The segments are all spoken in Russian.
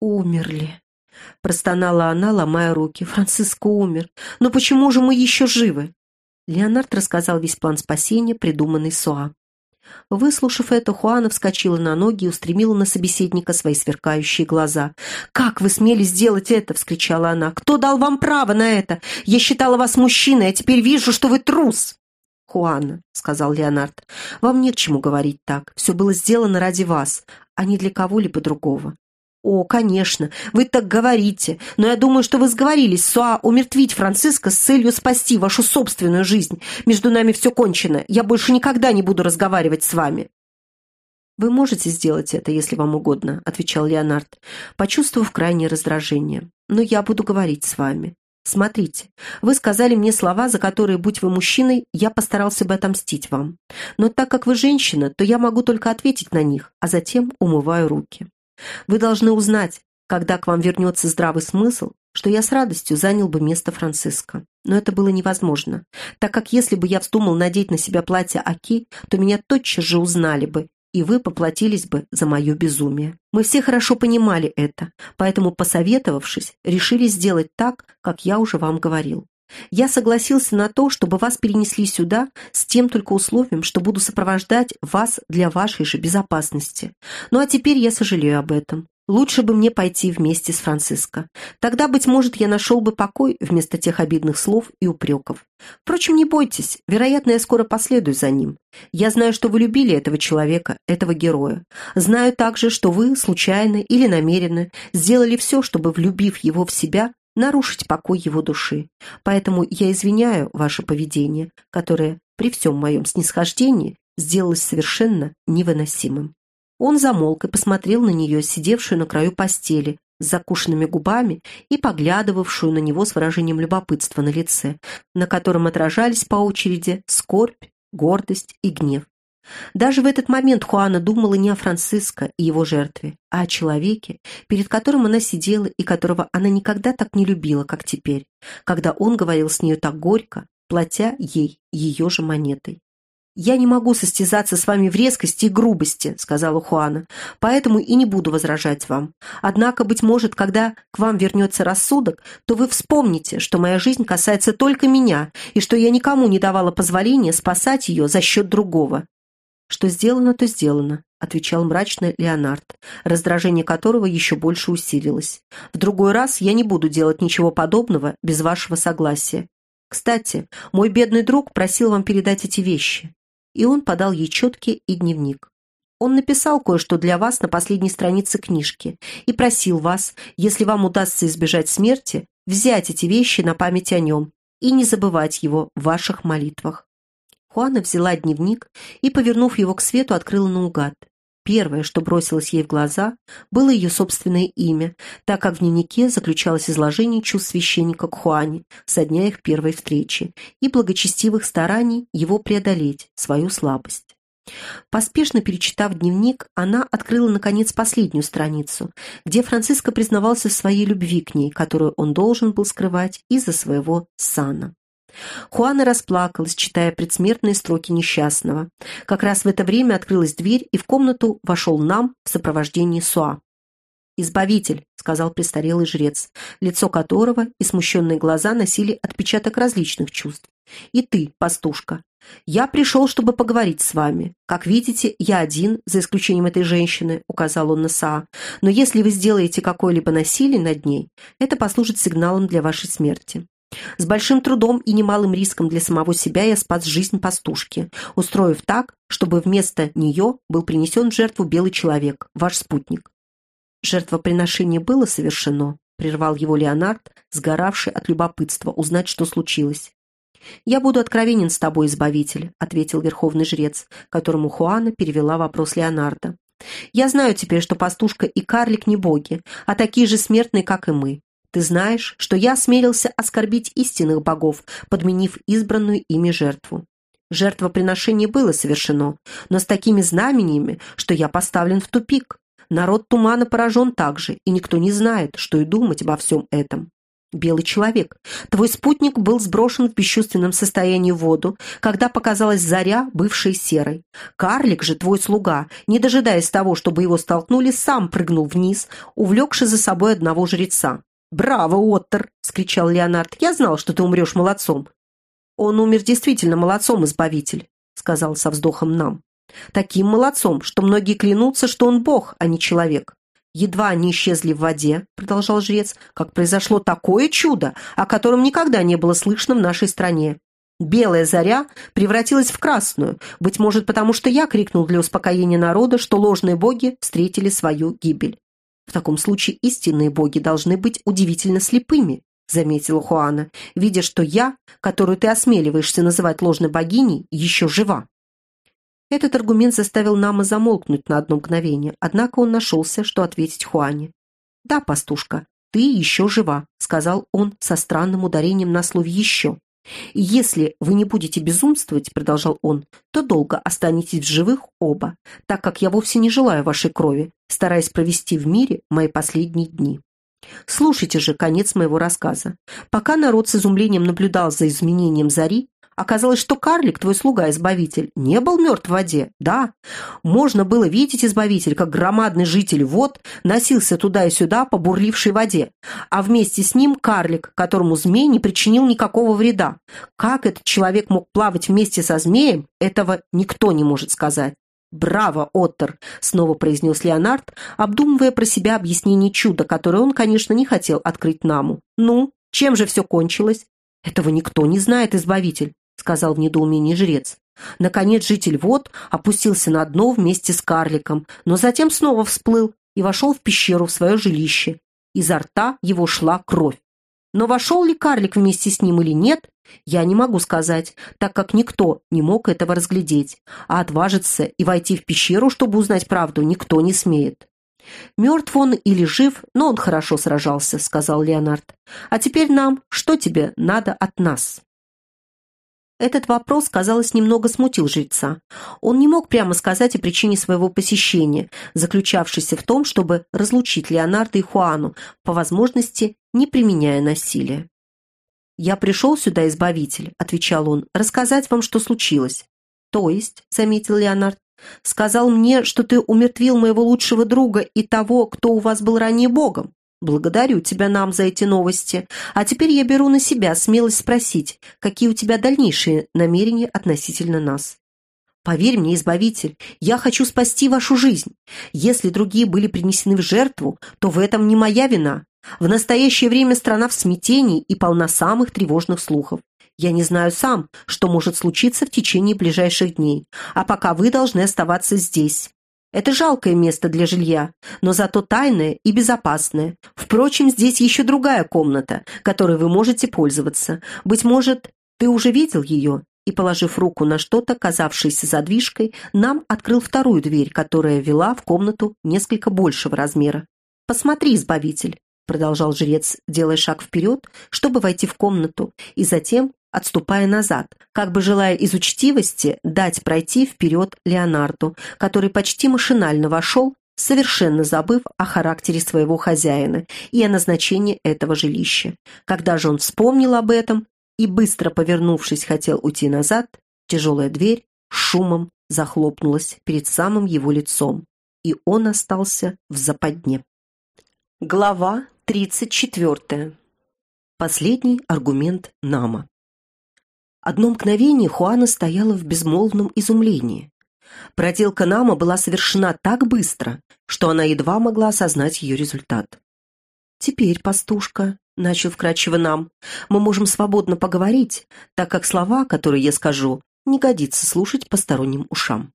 умерли», — простонала она, ломая руки. «Франциско умер. Но почему же мы еще живы?» Леонард рассказал весь план спасения, придуманный Суа. Выслушав это, Хуана вскочила на ноги и устремила на собеседника свои сверкающие глаза. «Как вы смели сделать это?» — вскричала она. «Кто дал вам право на это? Я считала вас мужчиной, а теперь вижу, что вы трус!» «Хуана», — сказал Леонард, — «вам не к чему говорить так. Все было сделано ради вас, а не для кого-либо другого. «О, конечно, вы так говорите, но я думаю, что вы сговорились, Суа, умертвить Франциска с целью спасти вашу собственную жизнь. Между нами все кончено, я больше никогда не буду разговаривать с вами». «Вы можете сделать это, если вам угодно», — отвечал Леонард, почувствовав крайнее раздражение. «Но я буду говорить с вами. Смотрите, вы сказали мне слова, за которые, будь вы мужчиной, я постарался бы отомстить вам. Но так как вы женщина, то я могу только ответить на них, а затем умываю руки». Вы должны узнать, когда к вам вернется здравый смысл, что я с радостью занял бы место Франциска. Но это было невозможно, так как если бы я вздумал надеть на себя платье Аки, то меня тотчас же узнали бы, и вы поплатились бы за мое безумие. Мы все хорошо понимали это, поэтому, посоветовавшись, решили сделать так, как я уже вам говорил. Я согласился на то, чтобы вас перенесли сюда с тем только условием, что буду сопровождать вас для вашей же безопасности. Ну а теперь я сожалею об этом. Лучше бы мне пойти вместе с Франциско. Тогда, быть может, я нашел бы покой вместо тех обидных слов и упреков. Впрочем, не бойтесь, вероятно, я скоро последую за ним. Я знаю, что вы любили этого человека, этого героя. Знаю также, что вы, случайно или намеренно, сделали все, чтобы, влюбив его в себя, нарушить покой его души. Поэтому я извиняю ваше поведение, которое при всем моем снисхождении сделалось совершенно невыносимым. Он замолк и посмотрел на нее, сидевшую на краю постели, с закушенными губами и поглядывавшую на него с выражением любопытства на лице, на котором отражались по очереди скорбь, гордость и гнев. Даже в этот момент Хуана думала не о Франциско и его жертве, а о человеке, перед которым она сидела и которого она никогда так не любила, как теперь, когда он говорил с нею так горько, платя ей ее же монетой. «Я не могу состязаться с вами в резкости и грубости», — сказала Хуана, «поэтому и не буду возражать вам. Однако, быть может, когда к вам вернется рассудок, то вы вспомните, что моя жизнь касается только меня, и что я никому не давала позволения спасать ее за счет другого. «Что сделано, то сделано», — отвечал мрачно Леонард, раздражение которого еще больше усилилось. «В другой раз я не буду делать ничего подобного без вашего согласия. Кстати, мой бедный друг просил вам передать эти вещи». И он подал ей четки и дневник. Он написал кое-что для вас на последней странице книжки и просил вас, если вам удастся избежать смерти, взять эти вещи на память о нем и не забывать его в ваших молитвах. Хуана взяла дневник и, повернув его к свету, открыла наугад. Первое, что бросилось ей в глаза, было ее собственное имя, так как в дневнике заключалось изложение чувств священника к Хуане со дня их первой встречи и благочестивых стараний его преодолеть, свою слабость. Поспешно перечитав дневник, она открыла, наконец, последнюю страницу, где Франциско признавался в своей любви к ней, которую он должен был скрывать из-за своего сана. Хуана расплакалась, читая предсмертные строки несчастного. Как раз в это время открылась дверь, и в комнату вошел нам в сопровождении Суа. «Избавитель», — сказал престарелый жрец, лицо которого и смущенные глаза носили отпечаток различных чувств. «И ты, пастушка, я пришел, чтобы поговорить с вами. Как видите, я один, за исключением этой женщины», — указал он на Саа. «Но если вы сделаете какое-либо насилие над ней, это послужит сигналом для вашей смерти. С большим трудом и немалым риском для самого себя я спас жизнь пастушки, устроив так, чтобы вместо нее был принесен в жертву белый человек, ваш спутник. Жертвоприношение было совершено, прервал его Леонард, сгоравший от любопытства узнать, что случилось. «Я буду откровенен с тобой, Избавитель», — ответил верховный жрец, которому Хуана перевела вопрос Леонарда. «Я знаю теперь, что пастушка и карлик не боги, а такие же смертные, как и мы. Ты знаешь, что я осмелился оскорбить истинных богов, подменив избранную ими жертву. Жертвоприношение было совершено, но с такими знамениями, что я поставлен в тупик. Народ тумана поражен также, и никто не знает, что и думать обо всем этом. белый человек. Твой спутник был сброшен в бесчувственном состоянии в воду, когда показалась заря, бывшая серой. Карлик же, твой слуга, не дожидаясь того, чтобы его столкнули, сам прыгнул вниз, увлекши за собой одного жреца. «Браво, Оттер!» — скричал Леонард. «Я знал, что ты умрешь молодцом». «Он умер действительно молодцом, избавитель», — сказал со вздохом нам. «Таким молодцом, что многие клянутся, что он бог, а не человек. Едва они исчезли в воде, продолжал жрец, как произошло такое чудо, о котором никогда не было слышно в нашей стране. Белая заря превратилась в красную, быть может, потому что я крикнул для успокоения народа, что ложные боги встретили свою гибель. В таком случае истинные боги должны быть удивительно слепыми, заметила Хуана, видя, что я, которую ты осмеливаешься называть ложной богиней, еще жива. Этот аргумент заставил Нама замолкнуть на одно мгновение, однако он нашелся, что ответить Хуане. «Да, пастушка, ты еще жива», — сказал он со странным ударением на слове «еще». «И если вы не будете безумствовать», — продолжал он, «то долго останетесь в живых оба, так как я вовсе не желаю вашей крови, стараясь провести в мире мои последние дни». Слушайте же конец моего рассказа. Пока народ с изумлением наблюдал за изменением зари, Оказалось, что карлик, твой слуга-избавитель, не был мертв в воде, да. Можно было видеть избавитель, как громадный житель вод носился туда и сюда по бурлившей воде, а вместе с ним карлик, которому змей не причинил никакого вреда. Как этот человек мог плавать вместе со змеем, этого никто не может сказать. «Браво, Оттер!» — снова произнес Леонард, обдумывая про себя объяснение чуда, которое он, конечно, не хотел открыть наму. «Ну, чем же все кончилось?» «Этого никто не знает, Избавитель сказал в недоумении жрец. Наконец житель вод опустился на дно вместе с карликом, но затем снова всплыл и вошел в пещеру в свое жилище. Изо рта его шла кровь. Но вошел ли карлик вместе с ним или нет, я не могу сказать, так как никто не мог этого разглядеть, а отважиться и войти в пещеру, чтобы узнать правду, никто не смеет. «Мертв он или жив, но он хорошо сражался», — сказал Леонард. «А теперь нам, что тебе надо от нас?» Этот вопрос, казалось, немного смутил жреца. Он не мог прямо сказать о причине своего посещения, заключавшейся в том, чтобы разлучить Леонардо и Хуану, по возможности не применяя насилия. «Я пришел сюда, избавитель», — отвечал он, — «рассказать вам, что случилось». «То есть», — заметил Леонард, — «сказал мне, что ты умертвил моего лучшего друга и того, кто у вас был ранее богом». «Благодарю тебя нам за эти новости. А теперь я беру на себя смелость спросить, какие у тебя дальнейшие намерения относительно нас». «Поверь мне, Избавитель, я хочу спасти вашу жизнь. Если другие были принесены в жертву, то в этом не моя вина. В настоящее время страна в смятении и полна самых тревожных слухов. Я не знаю сам, что может случиться в течение ближайших дней, а пока вы должны оставаться здесь. Это жалкое место для жилья, но зато тайное и безопасное. Впрочем, здесь еще другая комната, которой вы можете пользоваться. Быть может, ты уже видел ее?» И, положив руку на что-то, казавшееся задвижкой, нам открыл вторую дверь, которая вела в комнату несколько большего размера. «Посмотри, избавитель!» продолжал жрец, делая шаг вперед, чтобы войти в комнату, и затем отступая назад, как бы желая из учтивости дать пройти вперед Леонарду, который почти машинально вошел, совершенно забыв о характере своего хозяина и о назначении этого жилища. Когда же он вспомнил об этом и, быстро повернувшись, хотел уйти назад, тяжелая дверь шумом захлопнулась перед самым его лицом, и он остался в западне. Глава 34. Последний аргумент Нама. Одно мгновение Хуана стояла в безмолвном изумлении. Проделка Нама была совершена так быстро, что она едва могла осознать ее результат. «Теперь, пастушка», — начал вкрадчиво Нам, — «мы можем свободно поговорить, так как слова, которые я скажу, не годится слушать посторонним ушам».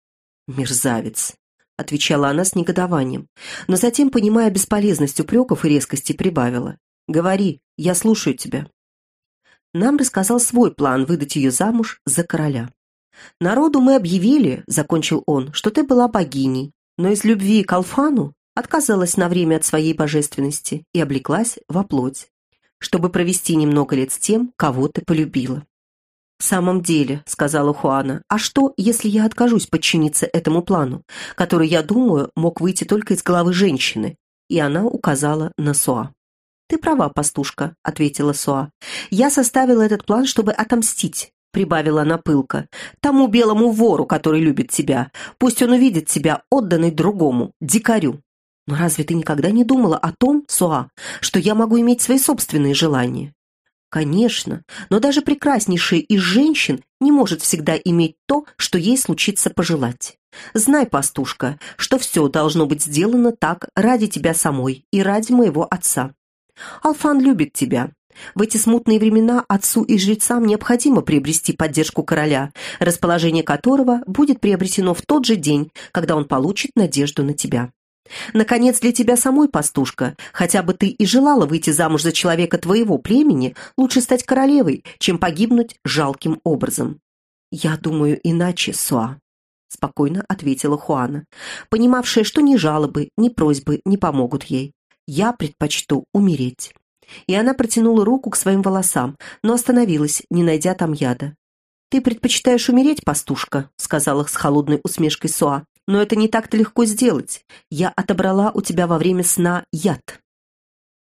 «Мерзавец», — отвечала она с негодованием, но затем, понимая бесполезность упреков и резкости, прибавила. «Говори, я слушаю тебя» нам рассказал свой план выдать ее замуж за короля. «Народу мы объявили, — закончил он, — что ты была богиней, но из любви к Алфану отказалась на время от своей божественности и облеклась во плоть, чтобы провести немного лет с тем, кого ты полюбила». «В самом деле», — сказала Хуана, — «а что, если я откажусь подчиниться этому плану, который, я думаю, мог выйти только из головы женщины?» И она указала на Суа. «Ты права, пастушка», — ответила Суа. «Я составила этот план, чтобы отомстить прибавила она пылко, тому белому вору, который любит тебя. Пусть он увидит тебя отданной другому, дикарю. Но разве ты никогда не думала о том, Суа, что я могу иметь свои собственные желания? Конечно, но даже прекраснейшая из женщин не может всегда иметь то, что ей случится пожелать. Знай, пастушка, что все должно быть сделано так ради тебя самой и ради моего отца. Алфан любит тебя, в эти смутные времена отцу и жрецам необходимо приобрести поддержку короля, расположение которого будет приобретено в тот же день, когда он получит надежду на тебя. Наконец, для тебя самой, пастушка, хотя бы ты и желала выйти замуж за человека твоего племени, лучше стать королевой, чем погибнуть жалким образом. «Я думаю иначе, Суа», — спокойно ответила Хуана, понимавшая, что ни жалобы, ни просьбы не помогут ей. «Я предпочту умереть» и она протянула руку к своим волосам, но остановилась, не найдя там яда. «Ты предпочитаешь умереть, пастушка», — сказала с холодной усмешкой Суа. «Но это не так-то легко сделать. Я отобрала у тебя во время сна яд».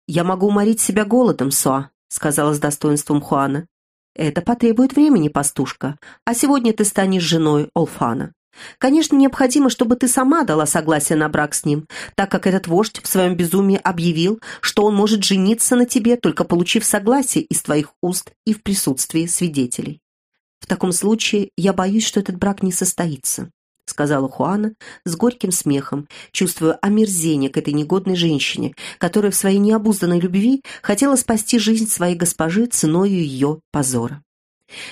«Я могу уморить себя голодом, Суа», — сказала с достоинством Хуана. «Это потребует времени, пастушка, а сегодня ты станешь женой Олфана. Конечно, необходимо, чтобы ты сама дала согласие на брак с ним, так как этот вождь в своем безумии объявил, что он может жениться на тебе, только получив согласие из твоих уст и в присутствии свидетелей. В таком случае я боюсь, что этот брак не состоится, сказала Хуана с горьким смехом, чувствуя омерзение к этой негодной женщине, которая в своей необузданной любви хотела спасти жизнь своей госпожи ценою ее позора.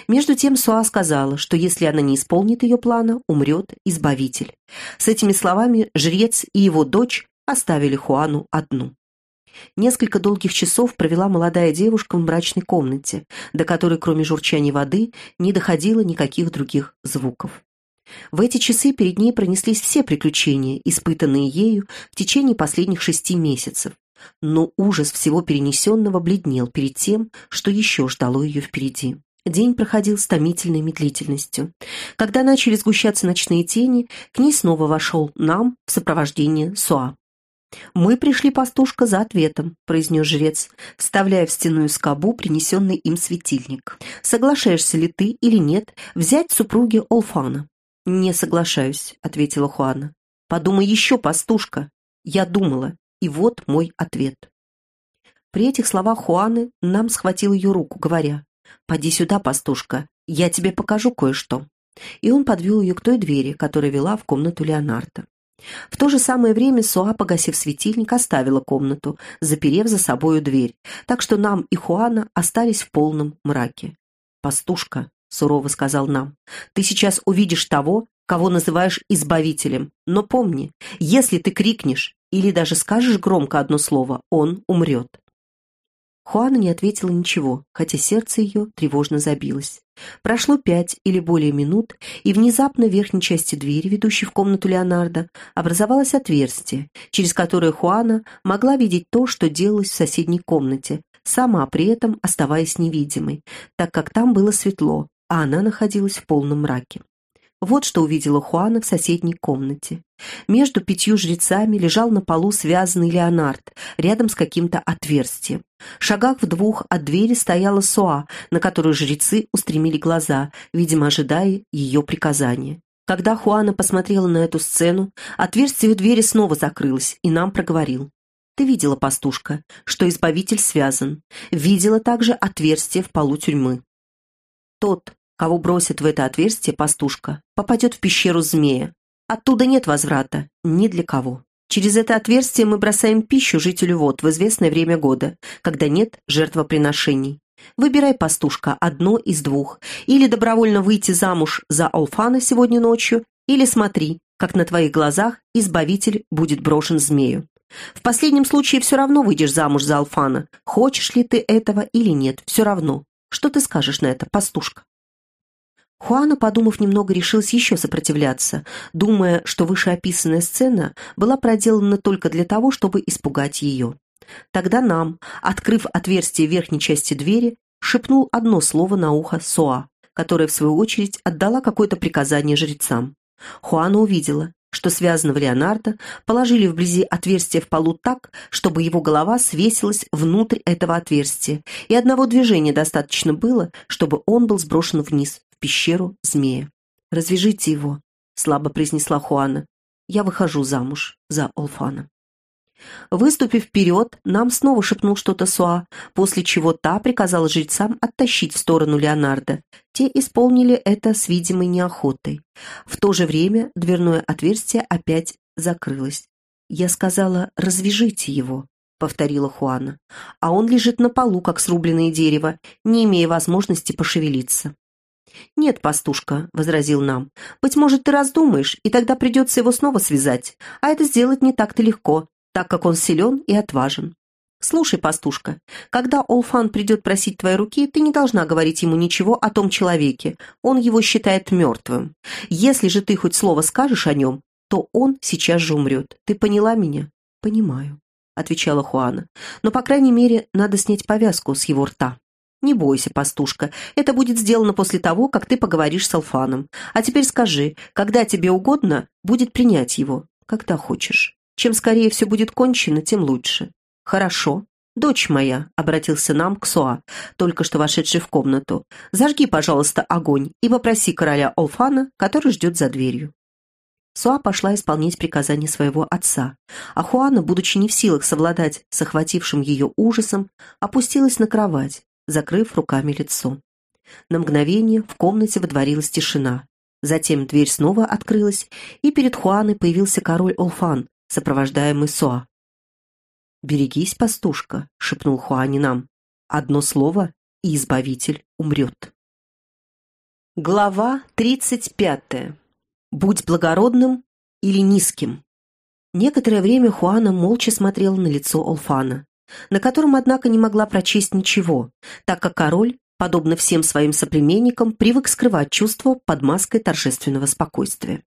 Между тем Суа сказала, что если она не исполнит ее плана, умрет Избавитель. С этими словами жрец и его дочь оставили Хуану одну. Несколько долгих часов провела молодая девушка в мрачной комнате, до которой, кроме журчания воды, не доходило никаких других звуков. В эти часы перед ней пронеслись все приключения, испытанные ею в течение последних шести месяцев, но ужас всего перенесенного бледнел перед тем, что еще ждало ее впереди. День проходил с томительной медлительностью. Когда начали сгущаться ночные тени, к ней снова вошел нам в сопровождении Суа. «Мы пришли, пастушка, за ответом», — произнес жрец, вставляя в стенную скобу принесенный им светильник. «Соглашаешься ли ты или нет взять супруги Олфана?» «Не соглашаюсь», — ответила Хуана. «Подумай еще, пастушка». Я думала, и вот мой ответ. При этих словах Хуаны нам схватил ее руку, говоря, «Поди сюда, пастушка, я тебе покажу кое-что». И он подвел ее к той двери, которая вела в комнату Леонардо. В то же самое время Суа, погасив светильник, оставила комнату, заперев за собою дверь, так что нам и Хуана остались в полном мраке. «Пастушка», — сурово сказал нам, — «ты сейчас увидишь того, кого называешь избавителем, но помни, если ты крикнешь или даже скажешь громко одно слово, он умрет». Хуана не ответила ничего, хотя сердце ее тревожно забилось. Прошло пять или более минут, и внезапно в верхней части двери, ведущей в комнату Леонардо, образовалось отверстие, через которое Хуана могла видеть то, что делалось в соседней комнате, сама при этом оставаясь невидимой, так как там было светло, а она находилась в полном мраке. Вот что увидела Хуана в соседней комнате. Между пятью жрецами лежал на полу связанный Леонард, рядом с каким-то отверстием. В шагах в двух от двери стояла Суа, на которую жрецы устремили глаза, видимо, ожидая ее приказания. Когда Хуана посмотрела на эту сцену, отверстие у двери снова закрылось, и нам проговорил. «Ты видела, пастушка, что избавитель связан. Видела также отверстие в полу тюрьмы. Тот, Кого бросит в это отверстие пастушка, попадет в пещеру змея. Оттуда нет возврата, ни для кого. Через это отверстие мы бросаем пищу жителю вод в известное время года, когда нет жертвоприношений. Выбирай, пастушка, одно из двух. Или добровольно выйти замуж за Алфана сегодня ночью, или смотри, как на твоих глазах избавитель будет брошен змею. В последнем случае все равно выйдешь замуж за Алфана. Хочешь ли ты этого или нет, все равно. Что ты скажешь на это, пастушка? Хуана, подумав немного, решилась еще сопротивляться, думая, что вышеописанная сцена была проделана только для того, чтобы испугать ее. Тогда нам, открыв отверстие верхней части двери, шепнул одно слово на ухо Соа, которая, в свою очередь, отдала какое-то приказание жрецам. Хуана увидела, что связанного Леонардо положили вблизи отверстия в полу так, чтобы его голова свесилась внутрь этого отверстия, и одного движения достаточно было, чтобы он был сброшен вниз, пещеру змея. «Развяжите его», — слабо произнесла Хуана. «Я выхожу замуж за Олфана». Выступив вперед, нам снова шепнул что-то Суа, после чего та приказала жрецам оттащить в сторону Леонардо. Те исполнили это с видимой неохотой. В то же время дверное отверстие опять закрылось. «Я сказала, развяжите его», — повторила Хуана. «А он лежит на полу, как срубленное дерево, не имея возможности пошевелиться». «Нет, пастушка», — возразил нам, — «быть может, ты раздумаешь, и тогда придется его снова связать, а это сделать не так-то легко, так как он силен и отважен. «Слушай, пастушка, когда Олфан придет просить твоей руки, ты не должна говорить ему ничего о том человеке, он его считает мертвым. Если же ты хоть слово скажешь о нем, то он сейчас же умрет. Ты поняла меня?» «Понимаю», — отвечала Хуана, «но, по крайней мере, надо снять повязку с его рта». «Не бойся, пастушка, это будет сделано после того, как ты поговоришь с Алфаном. А теперь скажи, когда тебе угодно будет принять его, когда хочешь». Чем скорее все будет кончено, тем лучше. Хорошо. Дочь моя, — обратился нам к Суа, только что вошедший в комнату, зажги, пожалуйста, огонь и попроси короля Олфана, который ждет за дверью. Суа пошла исполнять приказания своего отца, а Хуана, будучи не в силах совладать с охватившим ее ужасом, опустилась на кровать, закрыв руками лицо. На мгновение в комнате водворилась тишина. Затем дверь снова открылась, и перед Хуаной появился король Олфан сопровождаемый Соа. «Берегись, пастушка», — шепнул Хуани нам. «Одно слово, и избавитель умрет». Глава тридцать пятая. «Будь благородным или низким». Некоторое время Хуана молча смотрела на лицо Олфана, на котором, однако, не могла прочесть ничего, так как король, подобно всем своим соплеменникам, привык скрывать чувства под маской торжественного спокойствия.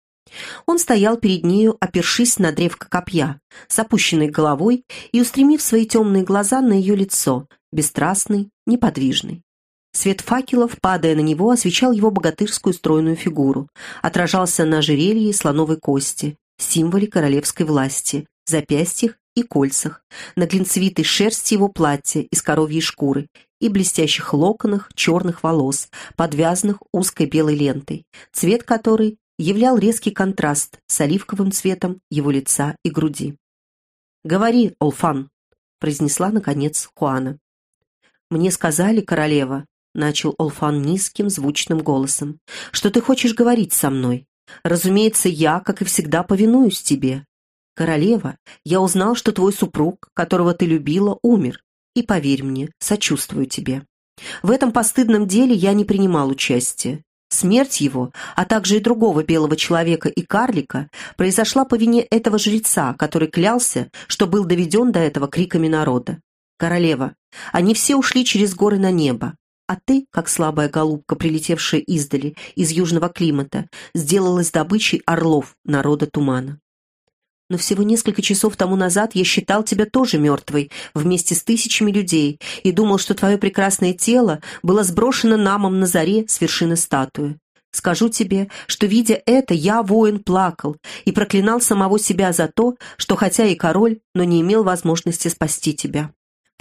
Он стоял перед нею, опершись на древко копья, с опущенной головой и устремив свои темные глаза на ее лицо, бесстрастный, неподвижный. Свет факелов, падая на него, освещал его богатырскую стройную фигуру, отражался на ожерелье слоновой кости, символе королевской власти, запястьях и кольцах, на глинцевитой шерсти его платья из коровьей шкуры и блестящих локонах черных волос, подвязанных узкой белой лентой, цвет которой являл резкий контраст с оливковым цветом его лица и груди. «Говори, Олфан», — произнесла, наконец, Хуана. «Мне сказали, королева», — начал Олфан низким, звучным голосом, «что ты хочешь говорить со мной. Разумеется, я, как и всегда, повинуюсь тебе. Королева, я узнал, что твой супруг, которого ты любила, умер, и, поверь мне, сочувствую тебе. В этом постыдном деле я не принимал участия. Смерть его, а также и другого белого человека и карлика, произошла по вине этого жреца, который клялся, что был доведен до этого криками народа. «Королева, они все ушли через горы на небо, а ты, как слабая голубка, прилетевшая издали, из южного климата, сделалась добычей орлов народа тумана но всего несколько часов тому назад я считал тебя тоже мертвой, вместе с тысячами людей, и думал, что твое прекрасное тело было сброшено намом на заре с вершины статуи. Скажу тебе, что, видя это, я, воин, плакал и проклинал самого себя за то, что хотя и король, но не имел возможности спасти тебя.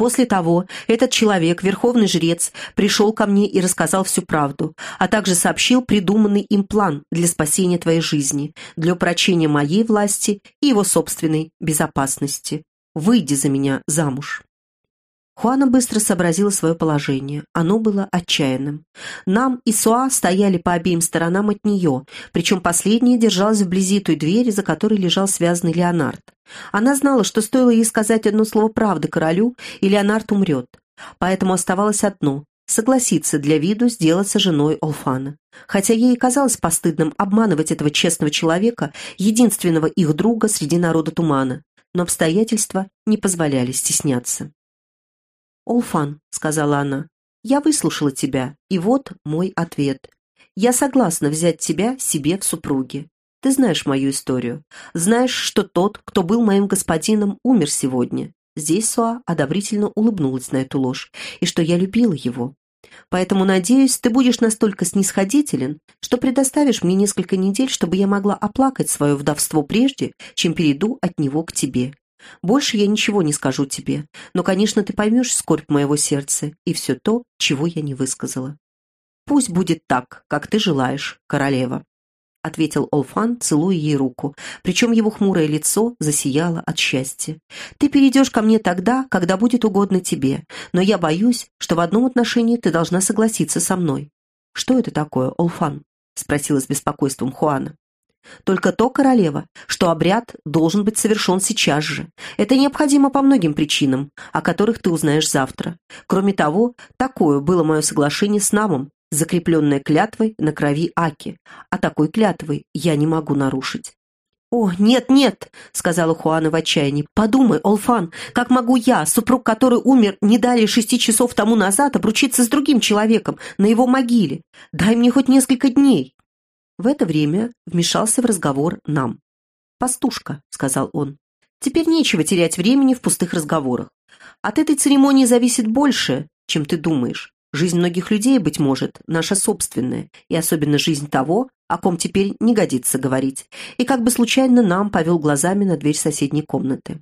После того этот человек, верховный жрец, пришел ко мне и рассказал всю правду, а также сообщил придуманный им план для спасения твоей жизни, для упрочения моей власти и его собственной безопасности. Выйди за меня замуж». Хуана быстро сообразила свое положение. Оно было отчаянным. Нам и Суа стояли по обеим сторонам от нее, причем последняя держалась вблизи той двери, за которой лежал связанный Леонард. Она знала, что стоило ей сказать одно слово правды королю, и Леонард умрет. Поэтому оставалось одно — согласиться для виду сделаться женой Олфана. Хотя ей казалось постыдным обманывать этого честного человека, единственного их друга среди народа тумана, но обстоятельства не позволяли стесняться. «Олфан», — сказала она, — «я выслушала тебя, и вот мой ответ. Я согласна взять тебя себе в супруги. Ты знаешь мою историю. Знаешь, что тот, кто был моим господином, умер сегодня. Здесь Суа одобрительно улыбнулась на эту ложь, и что я любила его. Поэтому, надеюсь, ты будешь настолько снисходителен, что предоставишь мне несколько недель, чтобы я могла оплакать свое вдовство прежде, чем перейду от него к тебе. Больше я ничего не скажу тебе, но, конечно, ты поймешь скорбь моего сердца и все то, чего я не высказала. Пусть будет так, как ты желаешь, королева. — ответил Олфан, целуя ей руку, причем его хмурое лицо засияло от счастья. «Ты перейдешь ко мне тогда, когда будет угодно тебе, но я боюсь, что в одном отношении ты должна согласиться со мной». «Что это такое, Олфан?» — спросила с беспокойством Хуана. «Только то, королева, что обряд должен быть совершен сейчас же. Это необходимо по многим причинам, о которых ты узнаешь завтра. Кроме того, такое было мое соглашение с Намом, закрепленная клятвой на крови Аки, а такой клятвой я не могу нарушить. «О, нет, нет!» — сказала Хуана в отчаянии. «Подумай, Олфан, как могу я, супруг, который умер не далее шести часов тому назад, обручиться с другим человеком на его могиле? Дай мне хоть несколько дней!» В это время вмешался в разговор нам. «Пастушка», — сказал он, — «теперь нечего терять времени в пустых разговорах. От этой церемонии зависит больше, чем ты думаешь. Жизнь многих людей, быть может, наша собственная, и особенно жизнь того, о ком теперь не годится говорить, и как бы случайно нам повел глазами на дверь соседней комнаты.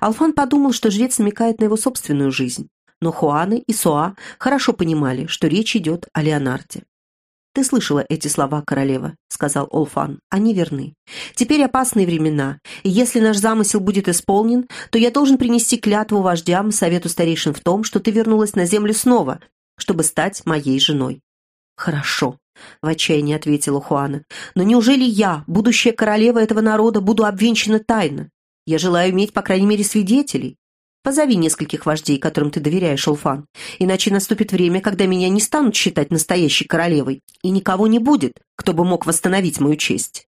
Алфан подумал, что жрец намекает на его собственную жизнь, но Хуаны и Суа хорошо понимали, что речь идет о Леонарде. «Ты слышала эти слова, королева», — сказал Олфан. «Они верны. Теперь опасные времена, и если наш замысел будет исполнен, то я должен принести клятву вождям, совету старейшин в том, что ты вернулась на землю снова, чтобы стать моей женой». «Хорошо», — в отчаянии ответила Хуана. «Но неужели я, будущая королева этого народа, буду обвенчана тайно? Я желаю иметь, по крайней мере, свидетелей. Позови нескольких вождей, которым ты доверяешь, Улфан, иначе наступит время, когда меня не станут считать настоящей королевой, и никого не будет, кто бы мог восстановить мою честь».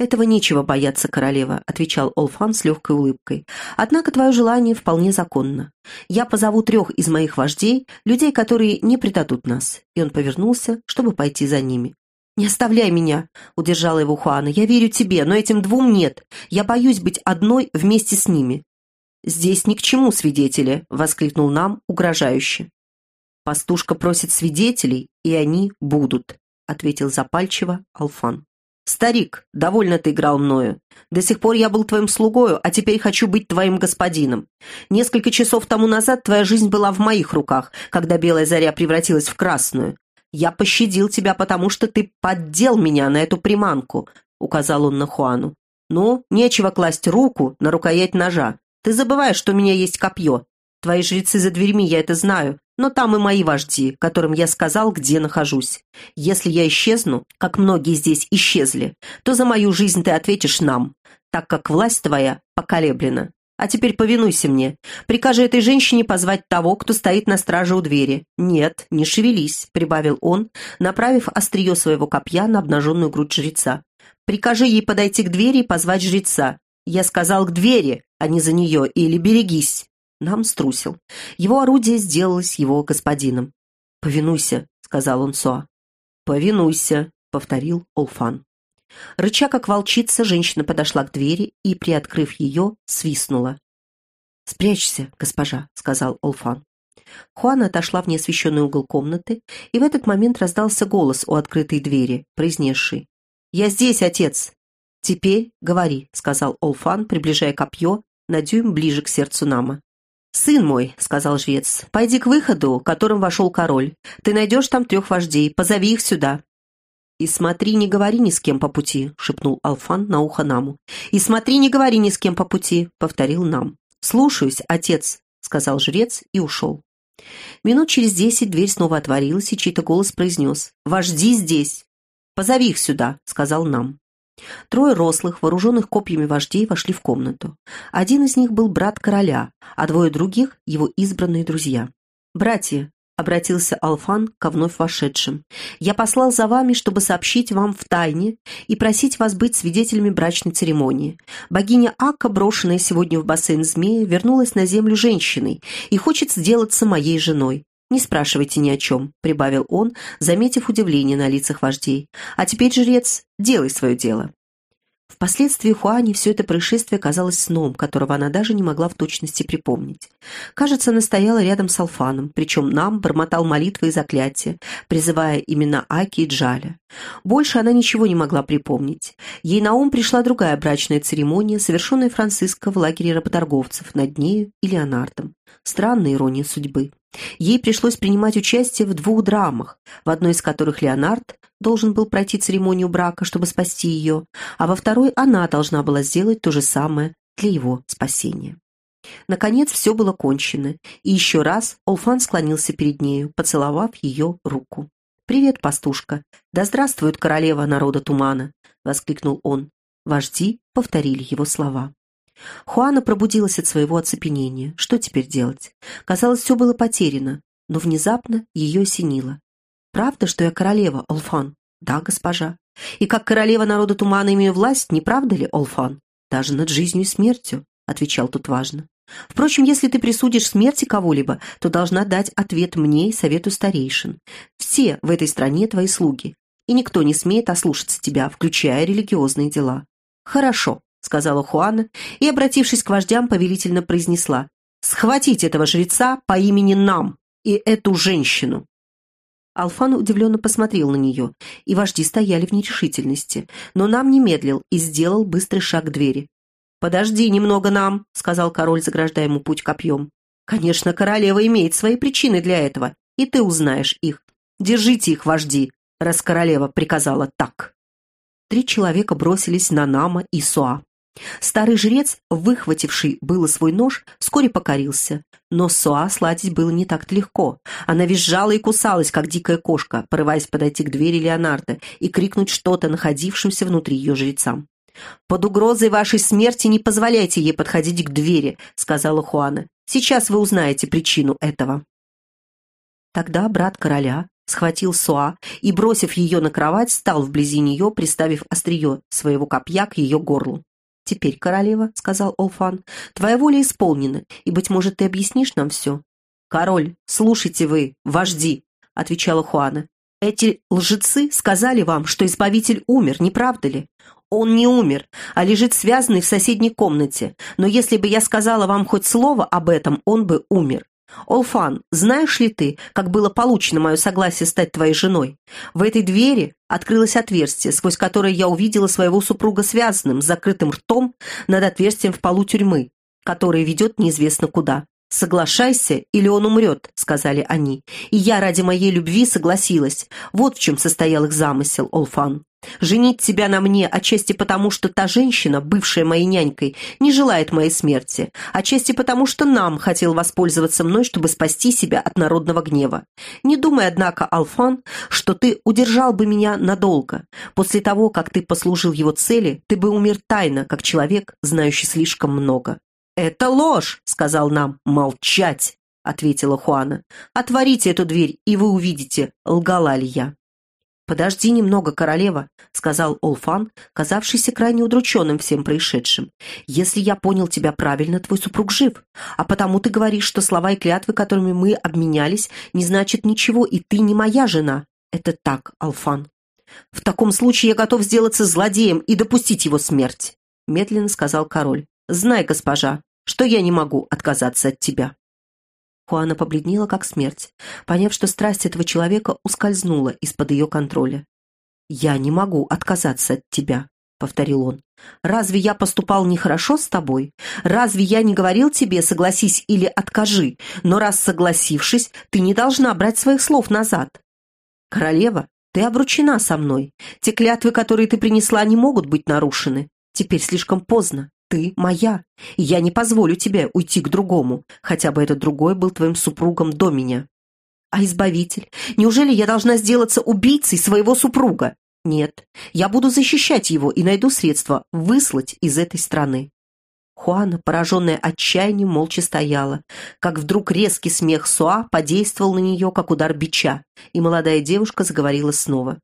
«Этого нечего бояться, королева», — отвечал Олфан с легкой улыбкой. «Однако твое желание вполне законно. Я позову трех из моих вождей, людей, которые не предадут нас». И он повернулся, чтобы пойти за ними. «Не оставляй меня», — удержала его Хуана. «Я верю тебе, но этим двум нет. Я боюсь быть одной вместе с ними». «Здесь ни к чему свидетели», — воскликнул нам угрожающе. «Пастушка просит свидетелей, и они будут», — ответил запальчиво Алфан. «Старик, довольно ты играл мною. До сих пор я был твоим слугою, а теперь хочу быть твоим господином. Несколько часов тому назад твоя жизнь была в моих руках, когда белая заря превратилась в красную. Я пощадил тебя, потому что ты поддел меня на эту приманку», — указал он на Хуану. «Ну, нечего класть руку на рукоять ножа. Ты забываешь, что у меня есть копье. Твои жрецы за дверьми, я это знаю, но там и мои вожди, которым я сказал, где нахожусь. Если я исчезну, как многие здесь исчезли, то за мою жизнь ты ответишь нам, так как власть твоя поколеблена. А теперь повинуйся мне. Прикажи этой женщине позвать того, кто стоит на страже у двери. Нет, не шевелись, прибавил он, направив острие своего копья на обнаженную грудь жреца. Прикажи ей подойти к двери и позвать жреца. Я сказал к двери, а не за нее, или берегись нам струсил. Его орудие сделалось его господином. «Повинуйся», — сказал он Соа. «Повинуйся», — повторил Олфан. Рыча, как волчица, женщина подошла к двери и, приоткрыв ее, свистнула. «Спрячься, госпожа», — сказал Олфан. Хуана отошла в неосвещенный угол комнаты, и в этот момент раздался голос у открытой двери, произнесший «Я здесь, отец!» «Теперь говори», — сказал Олфан, приближая копье на дюйм ближе к сердцу Нама. «Сын мой», — сказал жрец, — «пойди к выходу, которым вошел король. Ты найдешь там трех вождей, позови их сюда». «И смотри, не говори ни с кем по пути», — шепнул Алфан на ухо Наму. «И смотри, не говори ни с кем по пути», — повторил Нам. «Слушаюсь, отец», — сказал жрец и ушел. Минут через десять дверь снова отворилась, и чей-то голос произнес «Вожди здесь!» «Позови их сюда», — сказал Нам. Трое рослых, вооруженных копьями вождей вошли в комнату. Один из них был брат короля, а двое других — его избранные друзья. «Братья», — обратился Алфан ко вновь вошедшим, «я послал за вами, чтобы сообщить вам в тайне и просить вас быть свидетелями брачной церемонии. Богиня Ака, брошенная сегодня в бассейн змея, вернулась на землю женщиной и хочет сделаться моей женой. «Не спрашивайте ни о чем», — прибавил он, заметив удивление на лицах вождей. «А теперь, жрец, делай свое дело». Впоследствии Хуане все это происшествие казалось сном, которого она даже не могла в точности припомнить. Кажется, она стояла рядом с Алфаном, причем нам бормотал молитвы и заклятия, призывая имена Аки и Джаля. Больше она ничего не могла припомнить. Ей на ум пришла другая брачная церемония, совершенная Франциско в лагере работорговцев над нею и Леонардом. Странная ирония судьбы. Ей пришлось принимать участие в двух драмах, в одной из которых Леонард должен был пройти церемонию брака, чтобы спасти ее, а во второй она должна была сделать то же самое для его спасения. Наконец все было кончено, и еще раз Олфан склонился перед нею, поцеловав ее руку. «Привет, пастушка! Да здравствует королева народа тумана!» — воскликнул он. Вожди повторили его слова. Хуана пробудилась от своего оцепенения. Что теперь делать? Казалось, все было потеряно, но внезапно ее осенило. «Правда, что я королева, Олфан?» «Да, госпожа. И как королева народа тумана имею власть, не правда ли, Олфан?» «Даже над жизнью и смертью», — отвечал тут важно. «Впрочем, если ты присудишь смерти кого-либо, то должна дать ответ мне и совету старейшин. Все в этой стране твои слуги, и никто не смеет ослушаться тебя, включая религиозные дела». «Хорошо», сказала Хуана и, обратившись к вождям, повелительно произнесла «Схватить этого жреца по имени Нам и эту женщину!» Алфан удивленно посмотрел на нее, и вожди стояли в нерешительности, но Нам не медлил и сделал быстрый шаг к двери. «Подожди немного, Нам», — сказал король, заграждая ему путь копьем. «Конечно, королева имеет свои причины для этого, и ты узнаешь их. Держите их, вожди, раз королева приказала так». Три человека бросились на Нама и Суа. Старый жрец, выхвативший было свой нож, вскоре покорился. Но Соа сладить было не так-то легко. Она визжала и кусалась, как дикая кошка, порываясь подойти к двери Леонардо и крикнуть что-то находившимся внутри ее жрецам. «Под угрозой вашей смерти не позволяйте ей подходить к двери», — сказала Хуана. «Сейчас вы узнаете причину этого». Тогда брат короля схватил Суа и, бросив ее на кровать, стал вблизи нее, приставив острие своего копья к ее горлу. «Теперь, королева», — сказал Олфан, — «твоя воля исполнена, и, быть может, ты объяснишь нам все». «Король, слушайте вы, вожди», — отвечала Хуана. «Эти лжецы сказали вам, что Избавитель умер, не правда ли? Он не умер, а лежит связанный в соседней комнате. Но если бы я сказала вам хоть слово об этом, он бы умер. «Олфан, знаешь ли ты, как было получено мое согласие стать твоей женой? В этой двери открылось отверстие, сквозь которое я увидела своего супруга связанным, с закрытым ртом над отверстием в полу тюрьмы, которое ведет неизвестно куда. «Соглашайся, или он умрет», — сказали они. И я ради моей любви согласилась. Вот в чем состоял их замысел, Олфан. Женить тебя на мне отчасти потому, что та женщина, бывшая моей нянькой, не желает моей смерти, отчасти потому, что нам хотел воспользоваться мной, чтобы спасти себя от народного гнева. Не думай, однако, Алфан, что ты удержал бы меня надолго. После того, как ты послужил его цели, ты бы умер тайно, как человек, знающий слишком много. «Это ложь!» — сказал нам. «Молчать!» — ответила Хуана. «Отворите эту дверь, и вы увидите, лгала ли я». «Подожди немного, королева», — сказал Олфан, казавшийся крайне удрученным всем происшедшим. «Если я понял тебя правильно, твой супруг жив, а потому ты говоришь, что слова и клятвы, которыми мы обменялись, не значат ничего, и ты не моя жена. Это так, Алфан». «В таком случае я готов сделаться злодеем и допустить его смерть», — медленно сказал король. «Знай, госпожа, что я не могу отказаться от тебя». Хуана побледнела, как смерть, поняв, что страсть этого человека ускользнула из-под ее контроля. «Я не могу отказаться от тебя», — повторил он. «Разве я поступал нехорошо с тобой? Разве я не говорил тебе, согласись или откажи? Но раз согласившись, ты не должна брать своих слов назад. Королева, ты обручена со мной. Те клятвы, которые ты принесла, не могут быть нарушены. Теперь слишком поздно ты моя, я не позволю тебе уйти к другому, хотя бы этот другой был твоим супругом до меня. А избавитель? Неужели я должна сделаться убийцей своего супруга? Нет, я буду защищать его и найду средства выслать из этой страны. Хуана, пораженная отчаянием, молча стояла, как вдруг резкий смех Суа подействовал на нее, как удар бича, и молодая девушка заговорила снова.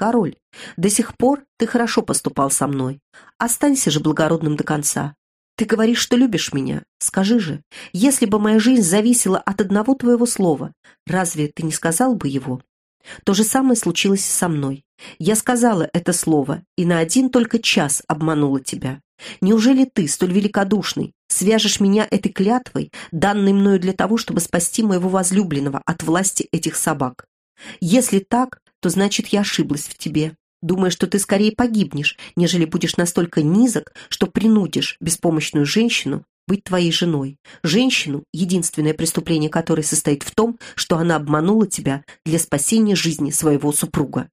«Король, до сих пор ты хорошо поступал со мной. Останься же благородным до конца. Ты говоришь, что любишь меня. Скажи же, если бы моя жизнь зависела от одного твоего слова, разве ты не сказал бы его? То же самое случилось со мной. Я сказала это слово и на один только час обманула тебя. Неужели ты, столь великодушный, свяжешь меня этой клятвой, данной мною для того, чтобы спасти моего возлюбленного от власти этих собак? Если так, то значит я ошиблась в тебе, думая, что ты скорее погибнешь, нежели будешь настолько низок, что принудишь беспомощную женщину быть твоей женой. Женщину, единственное преступление которой состоит в том, что она обманула тебя для спасения жизни своего супруга.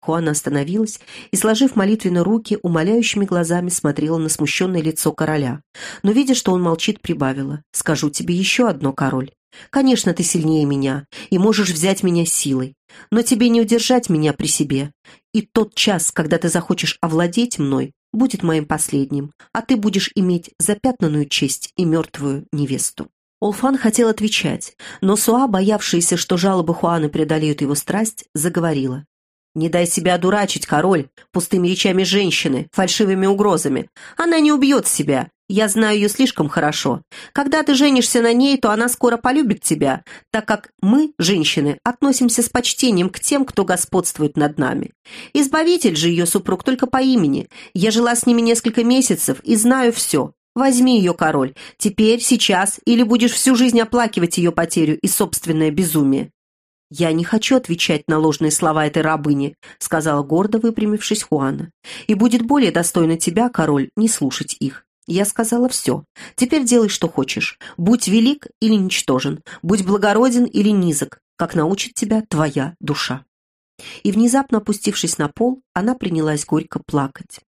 Хуана остановилась и, сложив молитвенно руки, умоляющими глазами смотрела на смущенное лицо короля. Но, видя, что он молчит, прибавила. «Скажу тебе еще одно, король. Конечно, ты сильнее меня и можешь взять меня силой, но тебе не удержать меня при себе. И тот час, когда ты захочешь овладеть мной, будет моим последним, а ты будешь иметь запятнанную честь и мертвую невесту». Олфан хотел отвечать, но Суа, боявшаяся, что жалобы Хуаны преодолеют его страсть, заговорила. «Не дай себя одурачить, король, пустыми речами женщины, фальшивыми угрозами. Она не убьет себя. Я знаю ее слишком хорошо. Когда ты женишься на ней, то она скоро полюбит тебя, так как мы, женщины, относимся с почтением к тем, кто господствует над нами. Избавитель же ее супруг только по имени. Я жила с ними несколько месяцев и знаю все. Возьми ее, король, теперь, сейчас, или будешь всю жизнь оплакивать ее потерю и собственное безумие. «Я не хочу отвечать на ложные слова этой рабыни», сказала гордо выпрямившись Хуана. «И будет более достойно тебя, король, не слушать их. Я сказала все. Теперь делай, что хочешь. Будь велик или ничтожен. Будь благороден или низок, как научит тебя твоя душа». И внезапно опустившись на пол, она принялась горько плакать.